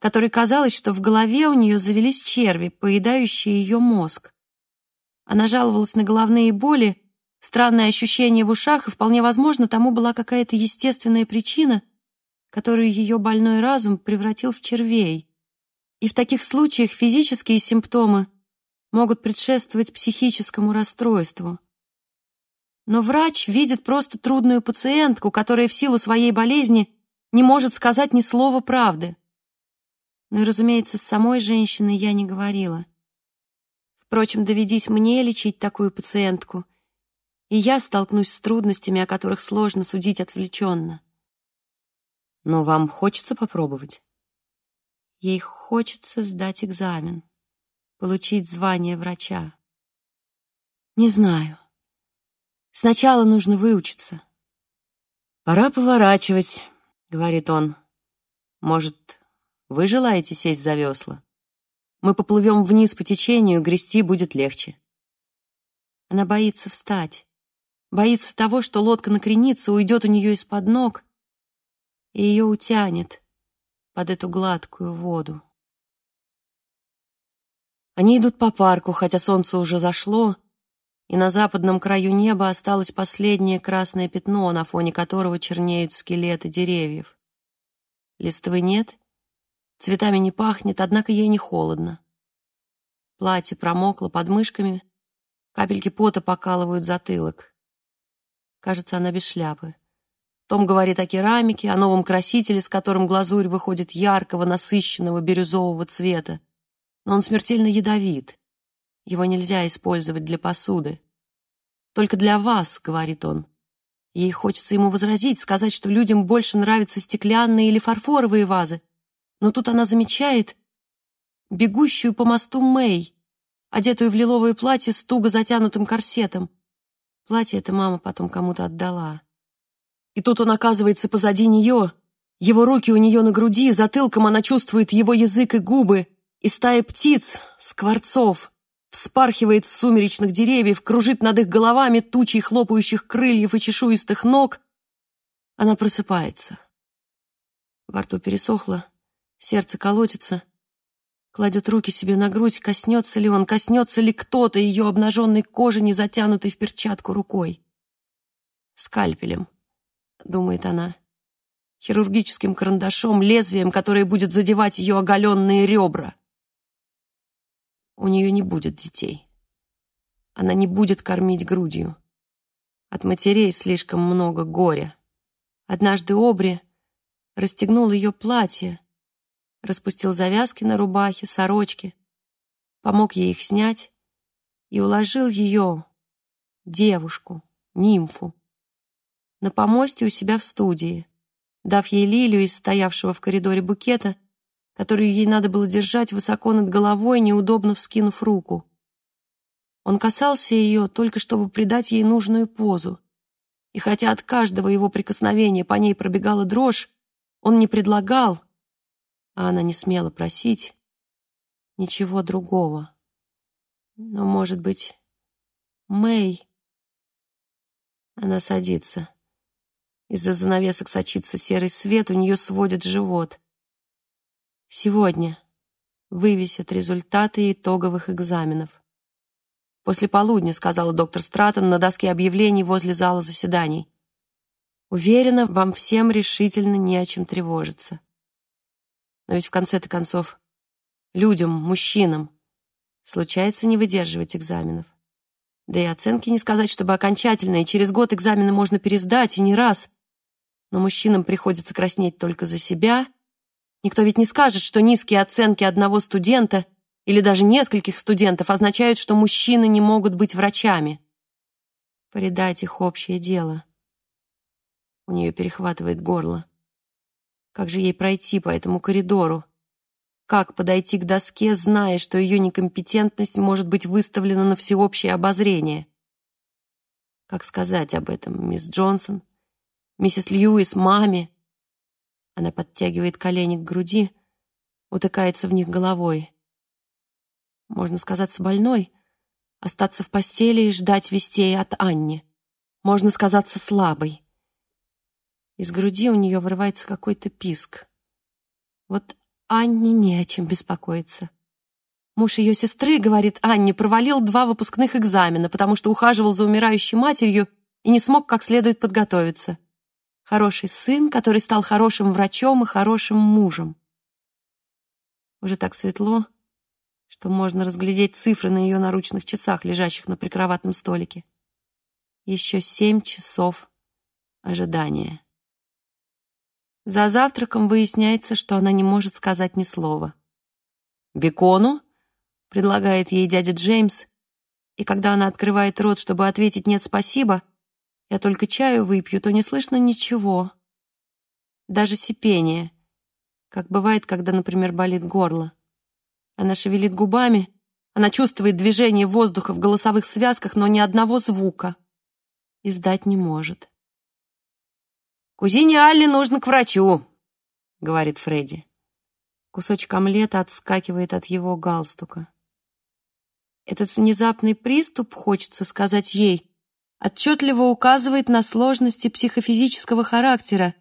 которой казалось, что в голове у нее завелись черви, поедающие ее мозг. Она жаловалась на головные боли, странное ощущение в ушах, и вполне возможно, тому была какая-то естественная причина, которую ее больной разум превратил в червей. И в таких случаях физические симптомы могут предшествовать психическому расстройству. Но врач видит просто трудную пациентку, которая в силу своей болезни не может сказать ни слова правды. Ну и, разумеется, с самой женщиной я не говорила. Впрочем, доведись мне лечить такую пациентку, и я столкнусь с трудностями, о которых сложно судить отвлеченно. Но вам хочется попробовать? Ей хочется сдать экзамен, получить звание врача. Не знаю. Сначала нужно выучиться. «Пора поворачивать», — говорит он. «Может, вы желаете сесть за весла? Мы поплывем вниз по течению, грести будет легче». Она боится встать, боится того, что лодка накренится, уйдет у нее из-под ног, и ее утянет под эту гладкую воду. Они идут по парку, хотя солнце уже зашло, и на западном краю неба осталось последнее красное пятно, на фоне которого чернеют скелеты деревьев. Листвы нет, цветами не пахнет, однако ей не холодно. Платье промокло под мышками, капельки пота покалывают затылок. Кажется, она без шляпы. Том говорит о керамике, о новом красителе, с которым глазурь выходит яркого, насыщенного бирюзового цвета. Но он смертельно ядовит. Его нельзя использовать для посуды. «Только для вас», — говорит он. Ей хочется ему возразить, сказать, что людям больше нравятся стеклянные или фарфоровые вазы. Но тут она замечает бегущую по мосту Мэй, одетую в лиловое платье с туго затянутым корсетом. Платье это мама потом кому-то отдала. И тут он оказывается позади нее, его руки у нее на груди, затылком она чувствует его язык и губы, и стая птиц, скворцов, вспархивает с сумеречных деревьев, кружит над их головами тучей хлопающих крыльев и чешуистых ног. Она просыпается. Во рту пересохло, сердце колотится. Кладет руки себе на грудь, коснется ли он, коснется ли кто-то ее обнаженной кожи, не затянутой в перчатку рукой. Скальпелем, думает она, хирургическим карандашом, лезвием, которое будет задевать ее оголенные ребра. У нее не будет детей. Она не будет кормить грудью. От матерей слишком много горя. Однажды Обри расстегнул ее платье, распустил завязки на рубахе, сорочке, помог ей их снять и уложил ее, девушку, нимфу, на помосте у себя в студии, дав ей лилию из стоявшего в коридоре букета — которую ей надо было держать высоко над головой, неудобно вскинув руку. Он касался ее только чтобы придать ей нужную позу. И хотя от каждого его прикосновения по ней пробегала дрожь, он не предлагал, а она не смела просить, ничего другого. Но, может быть, Мэй... Она садится. Из-за занавесок сочится серый свет, у нее сводит живот. Сегодня вывесят результаты итоговых экзаменов. «После полудня», — сказала доктор Стратон на доске объявлений возле зала заседаний. «Уверена, вам всем решительно не о чем тревожиться. Но ведь в конце-то концов людям, мужчинам, Случается не выдерживать экзаменов. Да и оценки не сказать, чтобы окончательные. Через год экзамены можно пересдать, и не раз. Но мужчинам приходится краснеть только за себя. Никто ведь не скажет, что низкие оценки одного студента или даже нескольких студентов означают, что мужчины не могут быть врачами. Поредать их общее дело. У нее перехватывает горло. Как же ей пройти по этому коридору? Как подойти к доске, зная, что ее некомпетентность может быть выставлена на всеобщее обозрение? Как сказать об этом мисс Джонсон, миссис Льюис, маме? Она подтягивает колени к груди, утыкается в них головой. Можно сказаться больной, остаться в постели и ждать вестей от Анни. Можно сказаться слабой. Из груди у нее вырывается какой-то писк. Вот Анне не о чем беспокоиться. Муж ее сестры, говорит Анне, провалил два выпускных экзамена, потому что ухаживал за умирающей матерью и не смог как следует подготовиться. Хороший сын, который стал хорошим врачом и хорошим мужем. Уже так светло, что можно разглядеть цифры на ее наручных часах, лежащих на прикроватном столике. Еще семь часов ожидания. За завтраком выясняется, что она не может сказать ни слова. «Бекону?» — предлагает ей дядя Джеймс, и когда она открывает рот, чтобы ответить «нет, спасибо», я только чаю выпью, то не слышно ничего. Даже сипение, как бывает, когда, например, болит горло. Она шевелит губами, она чувствует движение воздуха в голосовых связках, но ни одного звука издать не может. «Кузине Алле нужно к врачу», — говорит Фредди. Кусочек омлета отскакивает от его галстука. Этот внезапный приступ, хочется сказать ей, отчетливо указывает на сложности психофизического характера,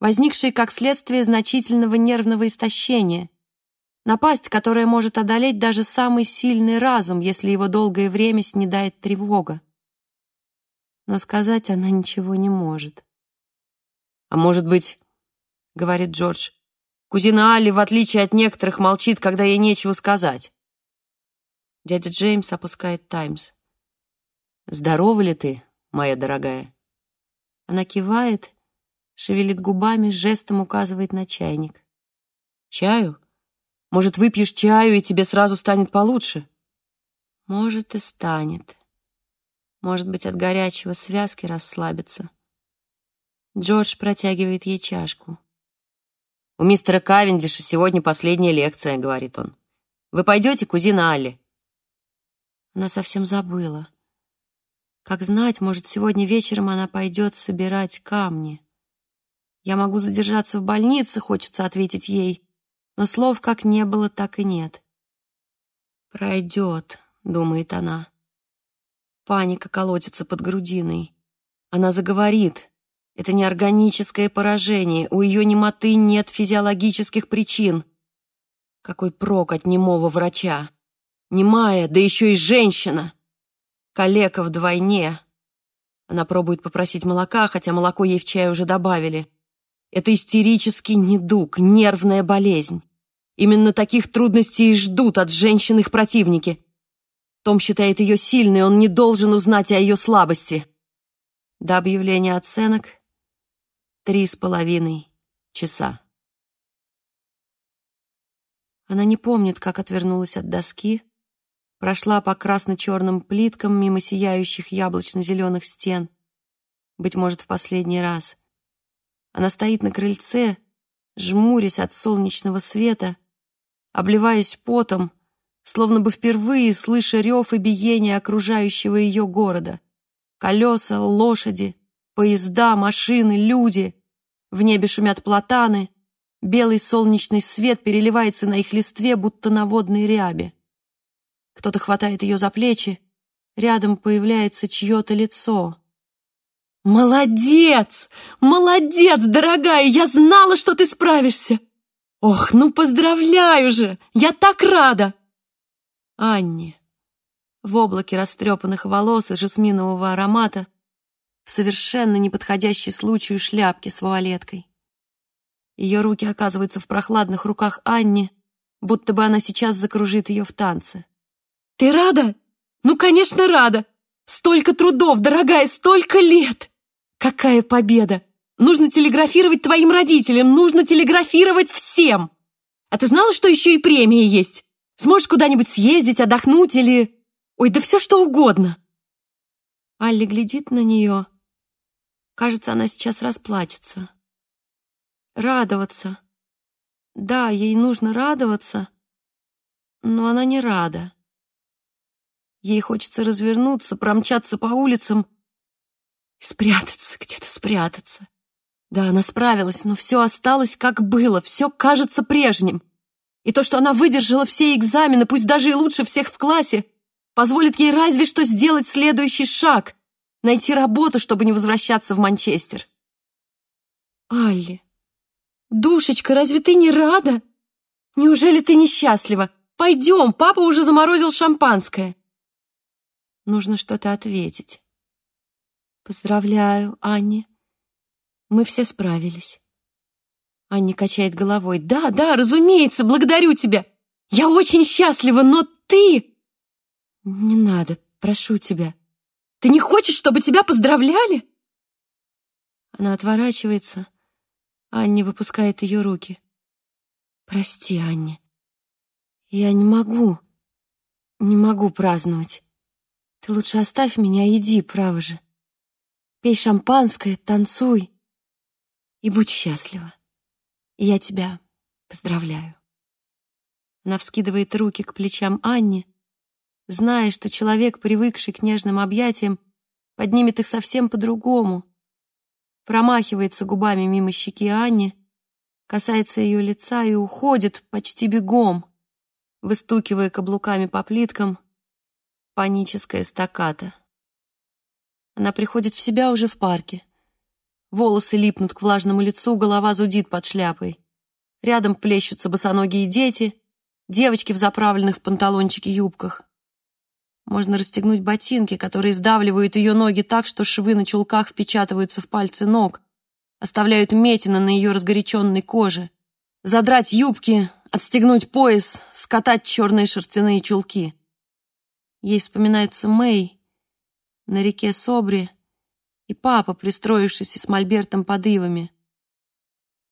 возникшие как следствие значительного нервного истощения, напасть, которая может одолеть даже самый сильный разум, если его долгое время снедает тревога. Но сказать она ничего не может. «А может быть, — говорит Джордж, — кузина Алли, в отличие от некоторых, молчит, когда ей нечего сказать». Дядя Джеймс опускает «Таймс». «Здорова ли ты, моя дорогая?» Она кивает, шевелит губами, жестом указывает на чайник. «Чаю? Может, выпьешь чаю, и тебе сразу станет получше?» «Может, и станет. Может быть, от горячего связки расслабится». Джордж протягивает ей чашку. «У мистера Кавендиша сегодня последняя лекция», — говорит он. «Вы пойдете, кузина Алли?» Она совсем забыла. Как знать, может, сегодня вечером она пойдет собирать камни. Я могу задержаться в больнице, хочется ответить ей, но слов как не было, так и нет. «Пройдет», — думает она. Паника колотится под грудиной. Она заговорит, это не органическое поражение, у ее немоты нет физиологических причин. Какой прок от немого врача? Немая, да еще и женщина. Калека вдвойне. Она пробует попросить молока, хотя молоко ей в чай уже добавили. Это истерический недуг, нервная болезнь. Именно таких трудностей и ждут от женщин их противники. Том считает ее сильной, он не должен узнать о ее слабости. До объявления оценок Три с половиной часа. Она не помнит, как отвернулась от доски, прошла по красно-черным плиткам мимо сияющих яблочно-зеленых стен. Быть может, в последний раз. Она стоит на крыльце, жмурясь от солнечного света, обливаясь потом, словно бы впервые слыша рев и биение окружающего ее города. Колеса, лошади, Поезда, машины, люди. В небе шумят платаны. Белый солнечный свет переливается на их листве, будто на водной рябе. Кто-то хватает ее за плечи. Рядом появляется чье-то лицо. «Молодец! Молодец, дорогая! Я знала, что ты справишься! Ох, ну поздравляю же! Я так рада!» Анни. В облаке растрепанных волос и жасминового аромата в совершенно неподходящей случаю шляпке с вуалеткой. Ее руки оказываются в прохладных руках Анни, будто бы она сейчас закружит ее в танце. Ты рада? Ну, конечно, рада. Столько трудов, дорогая, столько лет. Какая победа! Нужно телеграфировать твоим родителям, нужно телеграфировать всем. А ты знала, что еще и премии есть? Сможешь куда-нибудь съездить, отдохнуть или... Ой, да все что угодно. Алли глядит на нее. Кажется, она сейчас расплачется. Радоваться. Да, ей нужно радоваться, но она не рада. Ей хочется развернуться, промчаться по улицам и спрятаться, где-то спрятаться. Да, она справилась, но все осталось как было, все кажется прежним. И то, что она выдержала все экзамены, пусть даже и лучше всех в классе, позволит ей разве что сделать следующий шаг — найти работу, чтобы не возвращаться в Манчестер. Алли, душечка, разве ты не рада? Неужели ты несчастлива? Пойдем, папа уже заморозил шампанское. Нужно что-то ответить. Поздравляю, Анни. Мы все справились. Анни качает головой. Да, да, разумеется, благодарю тебя. Я очень счастлива, но ты... Не надо, прошу тебя. Ты не хочешь, чтобы тебя поздравляли? Она отворачивается. Анни выпускает ее руки. Прости, Анни. Я не могу. Не могу праздновать. Ты лучше оставь меня иди, право же. Пей шампанское, танцуй и будь счастлива. И я тебя поздравляю. Она вскидывает руки к плечам Анни, зная, что человек, привыкший к нежным объятиям, поднимет их совсем по-другому. Промахивается губами мимо щеки Анни, касается ее лица и уходит почти бегом, выстукивая каблуками по плиткам паническая стаката. Она приходит в себя уже в парке. Волосы липнут к влажному лицу, голова зудит под шляпой. Рядом плещутся босоногие дети, девочки в заправленных в панталончики юбках. Можно расстегнуть ботинки, которые сдавливают ее ноги так, что швы на чулках впечатываются в пальцы ног, оставляют метины на ее разгоряченной коже. Задрать юбки, отстегнуть пояс, скатать черные шерстяные чулки. Ей вспоминаются Мэй на реке Собри и папа, пристроившийся с мольбертом под ивами.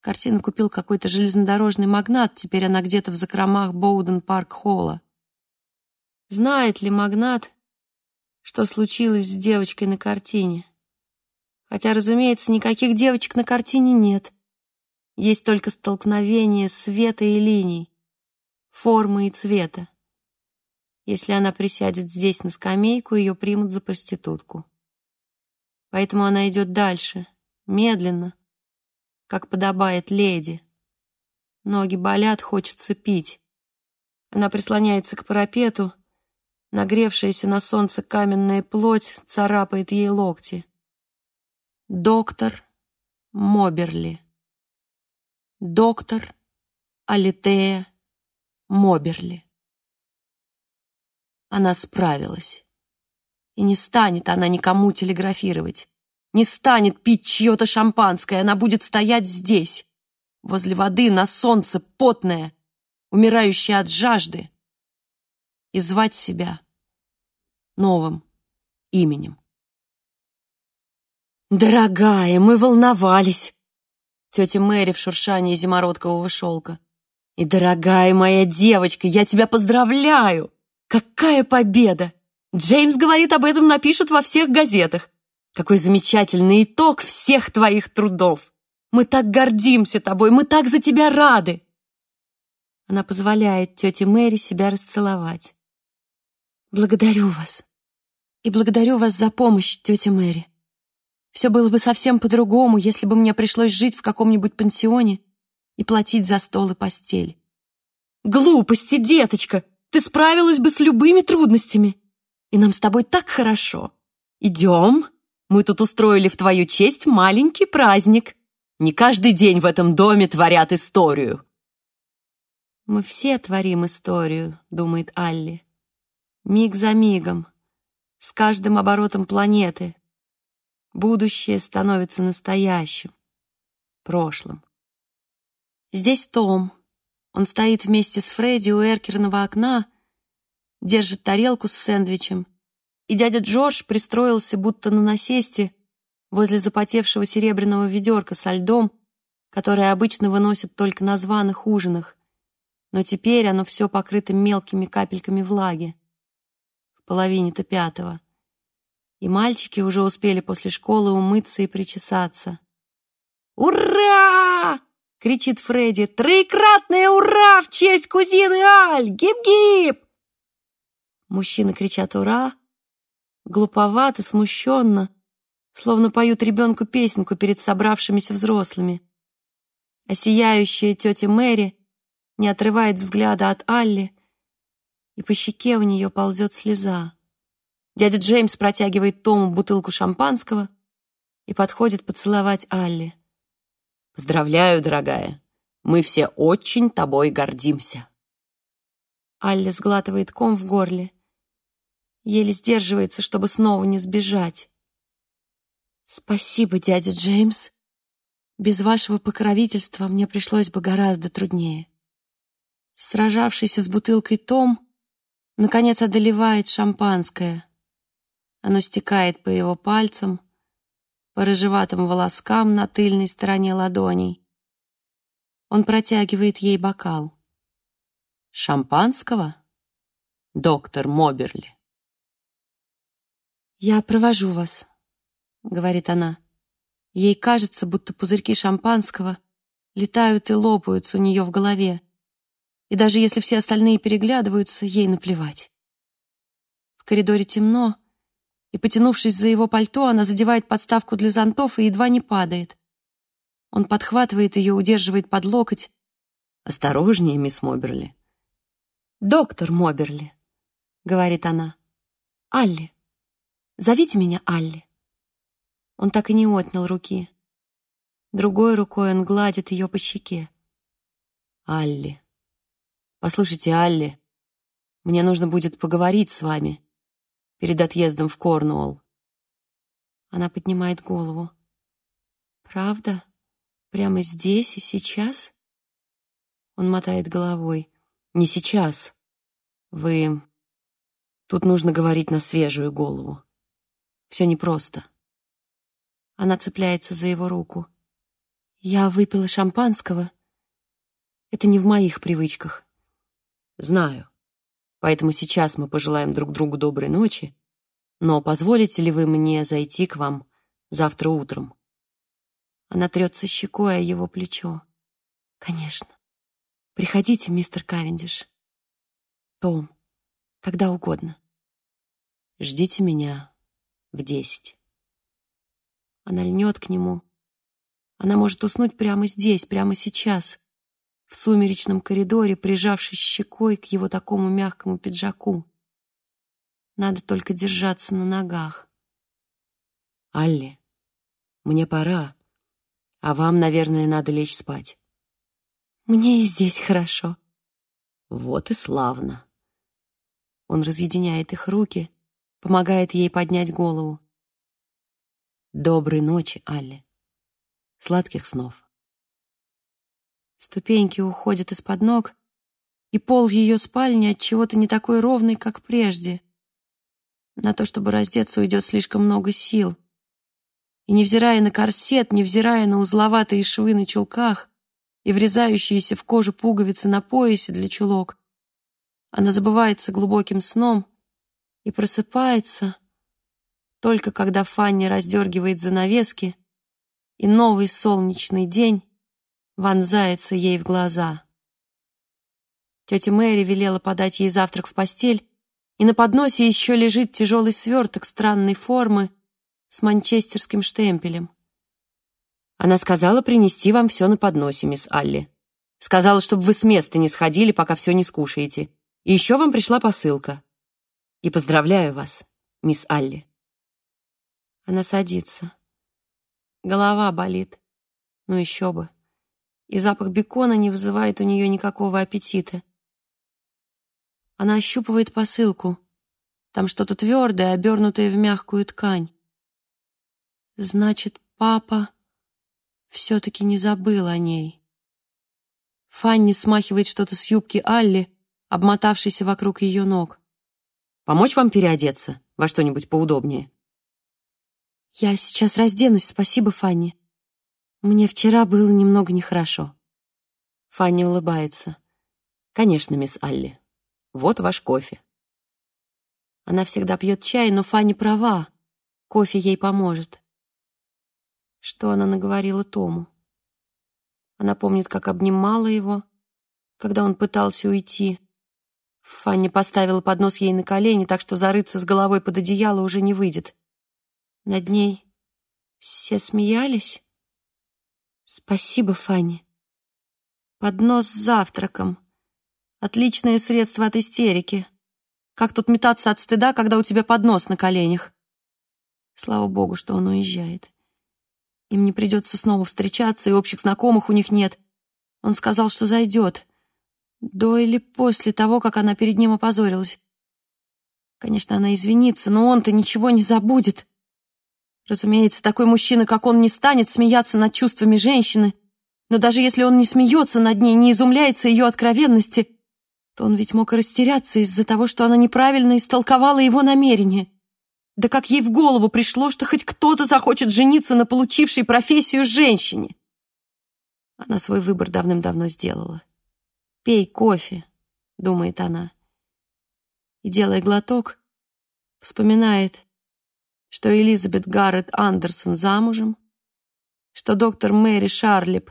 Картину купил какой-то железнодорожный магнат, теперь она где-то в закромах Боуден-парк-холла. Знает ли магнат, что случилось с девочкой на картине? Хотя, разумеется, никаких девочек на картине нет. Есть только столкновение света и линий, формы и цвета. Если она присядет здесь на скамейку, ее примут за проститутку. Поэтому она идет дальше, медленно, как подобает леди. Ноги болят, хочется пить. Она прислоняется к парапету, нагревшаяся на солнце каменная плоть царапает ей локти. Доктор Моберли. Доктор Алитея Моберли. Она справилась. И не станет она никому телеграфировать. Не станет пить чье-то шампанское. Она будет стоять здесь, возле воды, на солнце, потная, умирающая от жажды, и звать себя новым именем. «Дорогая, мы волновались!» Тетя Мэри в шуршании зимородкового шелка. «И, дорогая моя девочка, я тебя поздравляю! Какая победа! Джеймс говорит, об этом напишут во всех газетах. Какой замечательный итог всех твоих трудов! Мы так гордимся тобой, мы так за тебя рады!» Она позволяет тете Мэри себя расцеловать. «Благодарю вас. И благодарю вас за помощь, тетя Мэри. Все было бы совсем по-другому, если бы мне пришлось жить в каком-нибудь пансионе и платить за стол и постель. Глупости, деточка! Ты справилась бы с любыми трудностями. И нам с тобой так хорошо. Идем. Мы тут устроили в твою честь маленький праздник. Не каждый день в этом доме творят историю. Мы все творим историю, думает Алли. Миг за мигом, с каждым оборотом планеты. Будущее становится настоящим, прошлым. Здесь Том, он стоит вместе с Фредди у Эркерного окна держит тарелку с сэндвичем, и дядя Джордж пристроился будто на насесте возле запотевшего серебряного ведерка со льдом, которое обычно выносят только на званых ужинах, но теперь оно все покрыто мелкими капельками влаги. В половине-то пятого. И мальчики уже успели после школы умыться и причесаться. «Ура!» — кричит Фредди. «Троекратное ура в честь кузины Аль! Гип-гип!» Мужчины кричат «Ура!» Глуповато, смущенно, словно поют ребенку песенку перед собравшимися взрослыми. А сияющая тетя Мэри не отрывает взгляда от Алли, и по щеке у нее ползет слеза. Дядя Джеймс протягивает Тому бутылку шампанского и подходит поцеловать Алли. «Поздравляю, дорогая, мы все очень тобой гордимся». Алли сглатывает ком в горле, еле сдерживается, чтобы снова не сбежать. «Спасибо, дядя Джеймс. Без вашего покровительства мне пришлось бы гораздо труднее». Сражавшийся с бутылкой Том, наконец, одолевает шампанское. Оно стекает по его пальцам, по рыжеватым волоскам на тыльной стороне ладоней. Он протягивает ей бокал. «Шампанского? Доктор Моберли?» «Я провожу вас», — говорит она. Ей кажется, будто пузырьки шампанского летают и лопаются у нее в голове. И даже если все остальные переглядываются, ей наплевать. В коридоре темно, и, потянувшись за его пальто, она задевает подставку для зонтов и едва не падает. Он подхватывает ее, удерживает под локоть. «Осторожнее, мисс Моберли». «Доктор Моберли», — говорит она. «Алли. Зовите меня Алли». Он так и не отнял руки. Другой рукой он гладит ее по щеке. «Алли. Послушайте, Алли, мне нужно будет поговорить с вами перед отъездом в Корнуолл». Она поднимает голову. «Правда? Прямо здесь и сейчас?» Он мотает головой. «Не сейчас. Вы... Тут нужно говорить на свежую голову. Все непросто. Она цепляется за его руку. «Я выпила шампанского. Это не в моих привычках». «Знаю. Поэтому сейчас мы пожелаем друг другу доброй ночи. Но позволите ли вы мне зайти к вам завтра утром?» Она трется щекой о его плечо. «Конечно. Приходите, мистер Кавендиш. Том, когда угодно. Ждите меня в десять». Она льнет к нему. Она может уснуть прямо здесь, прямо сейчас, в сумеречном коридоре, прижавшись щекой к его такому мягкому пиджаку. Надо только держаться на ногах. «Алли, мне пора, а вам, наверное, надо лечь спать». «Мне и здесь хорошо». «Вот и славно». Он разъединяет их руки, помогает ей поднять голову. Доброй ночи, Алли. Сладких снов. Ступеньки уходят из-под ног, и пол ее спальни от чего-то не такой ровный, как прежде. На то, чтобы раздеться, уйдет слишком много сил. И невзирая на корсет, невзирая на узловатые швы на чулках и врезающиеся в кожу пуговицы на поясе для чулок, она забывается глубоким сном и просыпается — только когда Фанни раздергивает занавески, и новый солнечный день вонзается ей в глаза. Тетя Мэри велела подать ей завтрак в постель, и на подносе еще лежит тяжелый сверток странной формы с манчестерским штемпелем. Она сказала принести вам все на подносе, мисс Алли. Сказала, чтобы вы с места не сходили, пока все не скушаете. И еще вам пришла посылка. И поздравляю вас, мисс Алли. Она садится. Голова болит. Ну еще бы. И запах бекона не вызывает у нее никакого аппетита. Она ощупывает посылку. Там что-то твердое, обернутое в мягкую ткань. Значит, папа все-таки не забыл о ней. Фанни смахивает что-то с юбки Алли, обмотавшейся вокруг ее ног. Помочь вам переодеться во что-нибудь поудобнее?» «Я сейчас разденусь, спасибо, Фанни. Мне вчера было немного нехорошо». Фанни улыбается. «Конечно, мисс Алли. Вот ваш кофе». Она всегда пьет чай, но Фанни права. Кофе ей поможет. Что она наговорила Тому? Она помнит, как обнимала его, когда он пытался уйти. Фанни поставила поднос ей на колени, так что зарыться с головой под одеяло уже не выйдет. Над ней все смеялись. Спасибо, Фанни. Поднос с завтраком. Отличное средство от истерики. Как тут метаться от стыда, когда у тебя поднос на коленях? Слава богу, что он уезжает. Им не придется снова встречаться, и общих знакомых у них нет. Он сказал, что зайдет. До или после того, как она перед ним опозорилась. Конечно, она извинится, но он-то ничего не забудет. Разумеется, такой мужчина, как он, не станет смеяться над чувствами женщины, но даже если он не смеется над ней, не изумляется ее откровенности, то он ведь мог растеряться из-за того, что она неправильно истолковала его намерение. Да как ей в голову пришло, что хоть кто-то захочет жениться на получившей профессию женщине? Она свой выбор давным-давно сделала. «Пей кофе», — думает она. И, делая глоток, вспоминает, что Элизабет Гаррет Андерсон замужем, что доктор Мэри Шарлип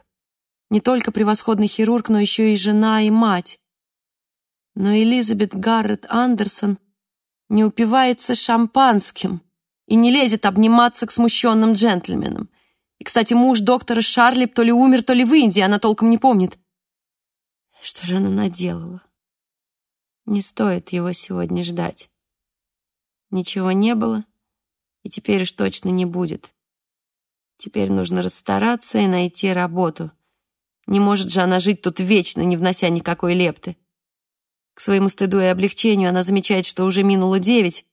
не только превосходный хирург, но еще и жена и мать. Но Элизабет Гаррет Андерсон не упивается шампанским и не лезет обниматься к смущенным джентльменам. И, кстати, муж доктора Шарлип то ли умер, то ли в Индии, она толком не помнит. Что же она наделала? Не стоит его сегодня ждать. Ничего не было, и теперь уж точно не будет. Теперь нужно расстараться и найти работу. Не может же она жить тут вечно, не внося никакой лепты. К своему стыду и облегчению она замечает, что уже минуло девять.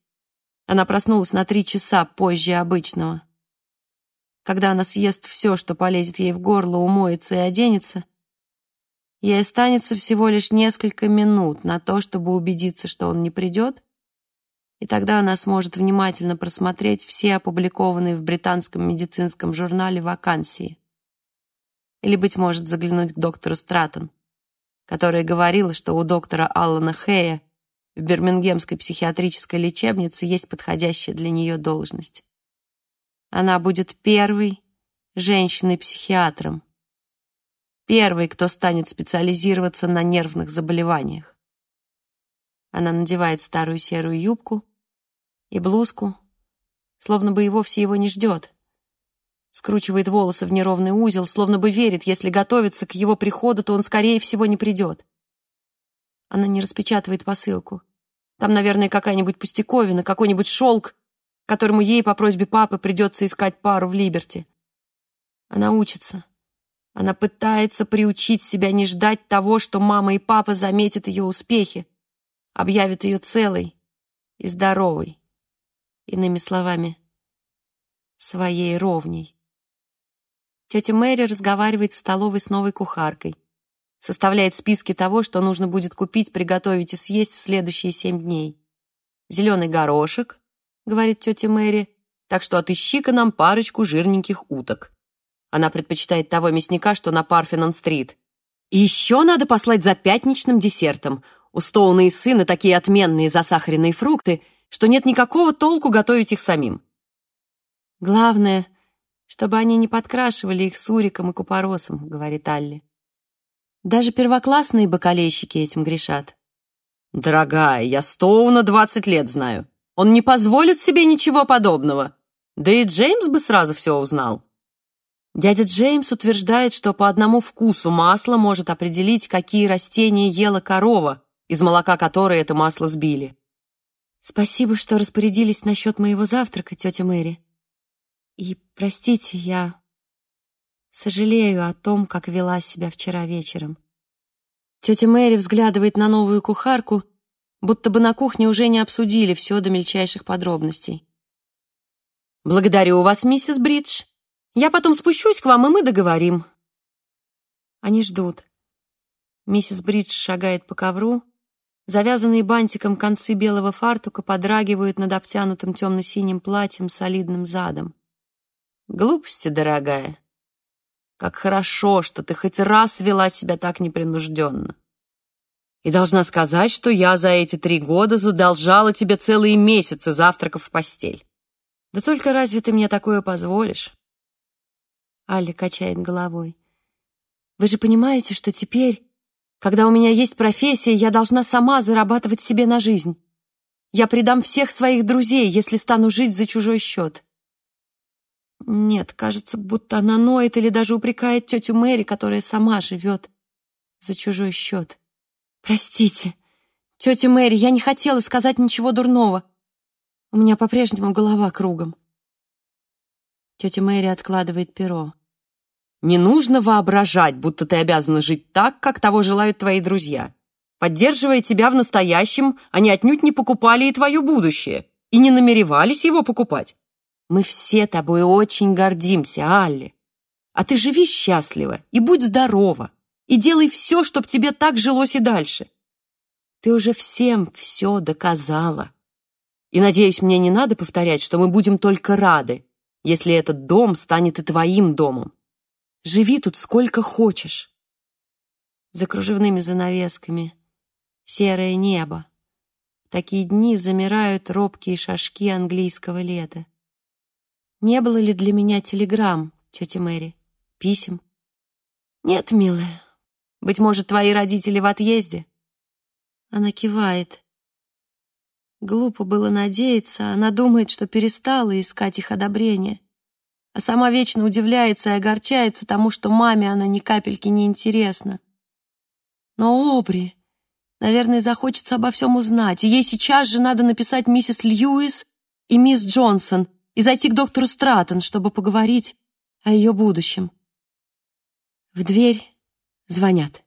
Она проснулась на три часа позже обычного. Когда она съест все, что полезет ей в горло, умоется и оденется — Ей останется всего лишь несколько минут на то, чтобы убедиться, что он не придет, и тогда она сможет внимательно просмотреть все опубликованные в британском медицинском журнале вакансии. Или, быть может, заглянуть к доктору Стратон, которая говорила, что у доктора Аллана Хэя в Бирмингемской психиатрической лечебнице есть подходящая для нее должность. Она будет первой женщиной-психиатром, Первый, кто станет специализироваться на нервных заболеваниях. Она надевает старую серую юбку и блузку, словно бы и вовсе его не ждет. Скручивает волосы в неровный узел, словно бы верит, если готовится к его приходу, то он, скорее всего, не придет. Она не распечатывает посылку. Там, наверное, какая-нибудь пустяковина, какой-нибудь шелк, которому ей по просьбе папы придется искать пару в Либерти. Она учится. Она пытается приучить себя не ждать того, что мама и папа заметят ее успехи, объявят ее целой и здоровой. Иными словами, своей ровней. Тетя Мэри разговаривает в столовой с новой кухаркой. Составляет списки того, что нужно будет купить, приготовить и съесть в следующие семь дней. «Зеленый горошек», — говорит тетя Мэри, «так что отыщи-ка нам парочку жирненьких уток». Она предпочитает того мясника, что на Парфенон-стрит. И еще надо послать за пятничным десертом. У Стоуна и сына такие отменные засахаренные фрукты, что нет никакого толку готовить их самим. Главное, чтобы они не подкрашивали их суриком и купоросом, говорит Алли. Даже первоклассные бакалейщики этим грешат. Дорогая, я Стоуна двадцать лет знаю. Он не позволит себе ничего подобного. Да и Джеймс бы сразу все узнал. Дядя Джеймс утверждает, что по одному вкусу масла может определить, какие растения ела корова, из молока которой это масло сбили. Спасибо, что распорядились насчет моего завтрака, тетя Мэри. И простите, я сожалею о том, как вела себя вчера вечером. Тетя Мэри взглядывает на новую кухарку, будто бы на кухне уже не обсудили все до мельчайших подробностей. «Благодарю вас, миссис Бридж», я потом спущусь к вам, и мы договорим». Они ждут. Миссис Бридж шагает по ковру, Завязанные бантиком концы белого фартука подрагивают над обтянутым темно-синим платьем солидным задом. Глупости, дорогая. Как хорошо, что ты хоть раз вела себя так непринужденно. И должна сказать, что я за эти три года задолжала тебе целые месяцы завтраков в постель. Да только разве ты мне такое позволишь? Алли качает головой. Вы же понимаете, что теперь когда у меня есть профессия, я должна сама зарабатывать себе на жизнь. Я предам всех своих друзей, если стану жить за чужой счет. Нет, кажется, будто она ноет или даже упрекает тетю Мэри, которая сама живет за чужой счет. Простите, тетя Мэри, я не хотела сказать ничего дурного. У меня по-прежнему голова кругом. Тетя Мэри откладывает перо. Не нужно воображать, будто ты обязана жить так, как того желают твои друзья. Поддерживая тебя в настоящем, они отнюдь не покупали и твое будущее, и не намеревались его покупать. Мы все тобой очень гордимся, Алли. А ты живи счастливо и будь здорова, и делай все, чтобы тебе так жилось и дальше. Ты уже всем все доказала. И, надеюсь, мне не надо повторять, что мы будем только рады, если этот дом станет и твоим домом. Живи тут сколько хочешь. За кружевными занавесками серое небо. Такие дни замирают робкие шажки английского лета. Не было ли для меня телеграмм, тетя Мэри? Писем? Нет, милая. Быть может, твои родители в отъезде? Она кивает. Глупо было надеяться, она думает, что перестала искать их одобрения а сама вечно удивляется и огорчается тому, что маме она ни капельки не интересна. Но Обри, наверное, захочется обо всем узнать, и ей сейчас же надо написать миссис Льюис и мисс Джонсон и зайти к доктору Стратон, чтобы поговорить о ее будущем. В дверь звонят.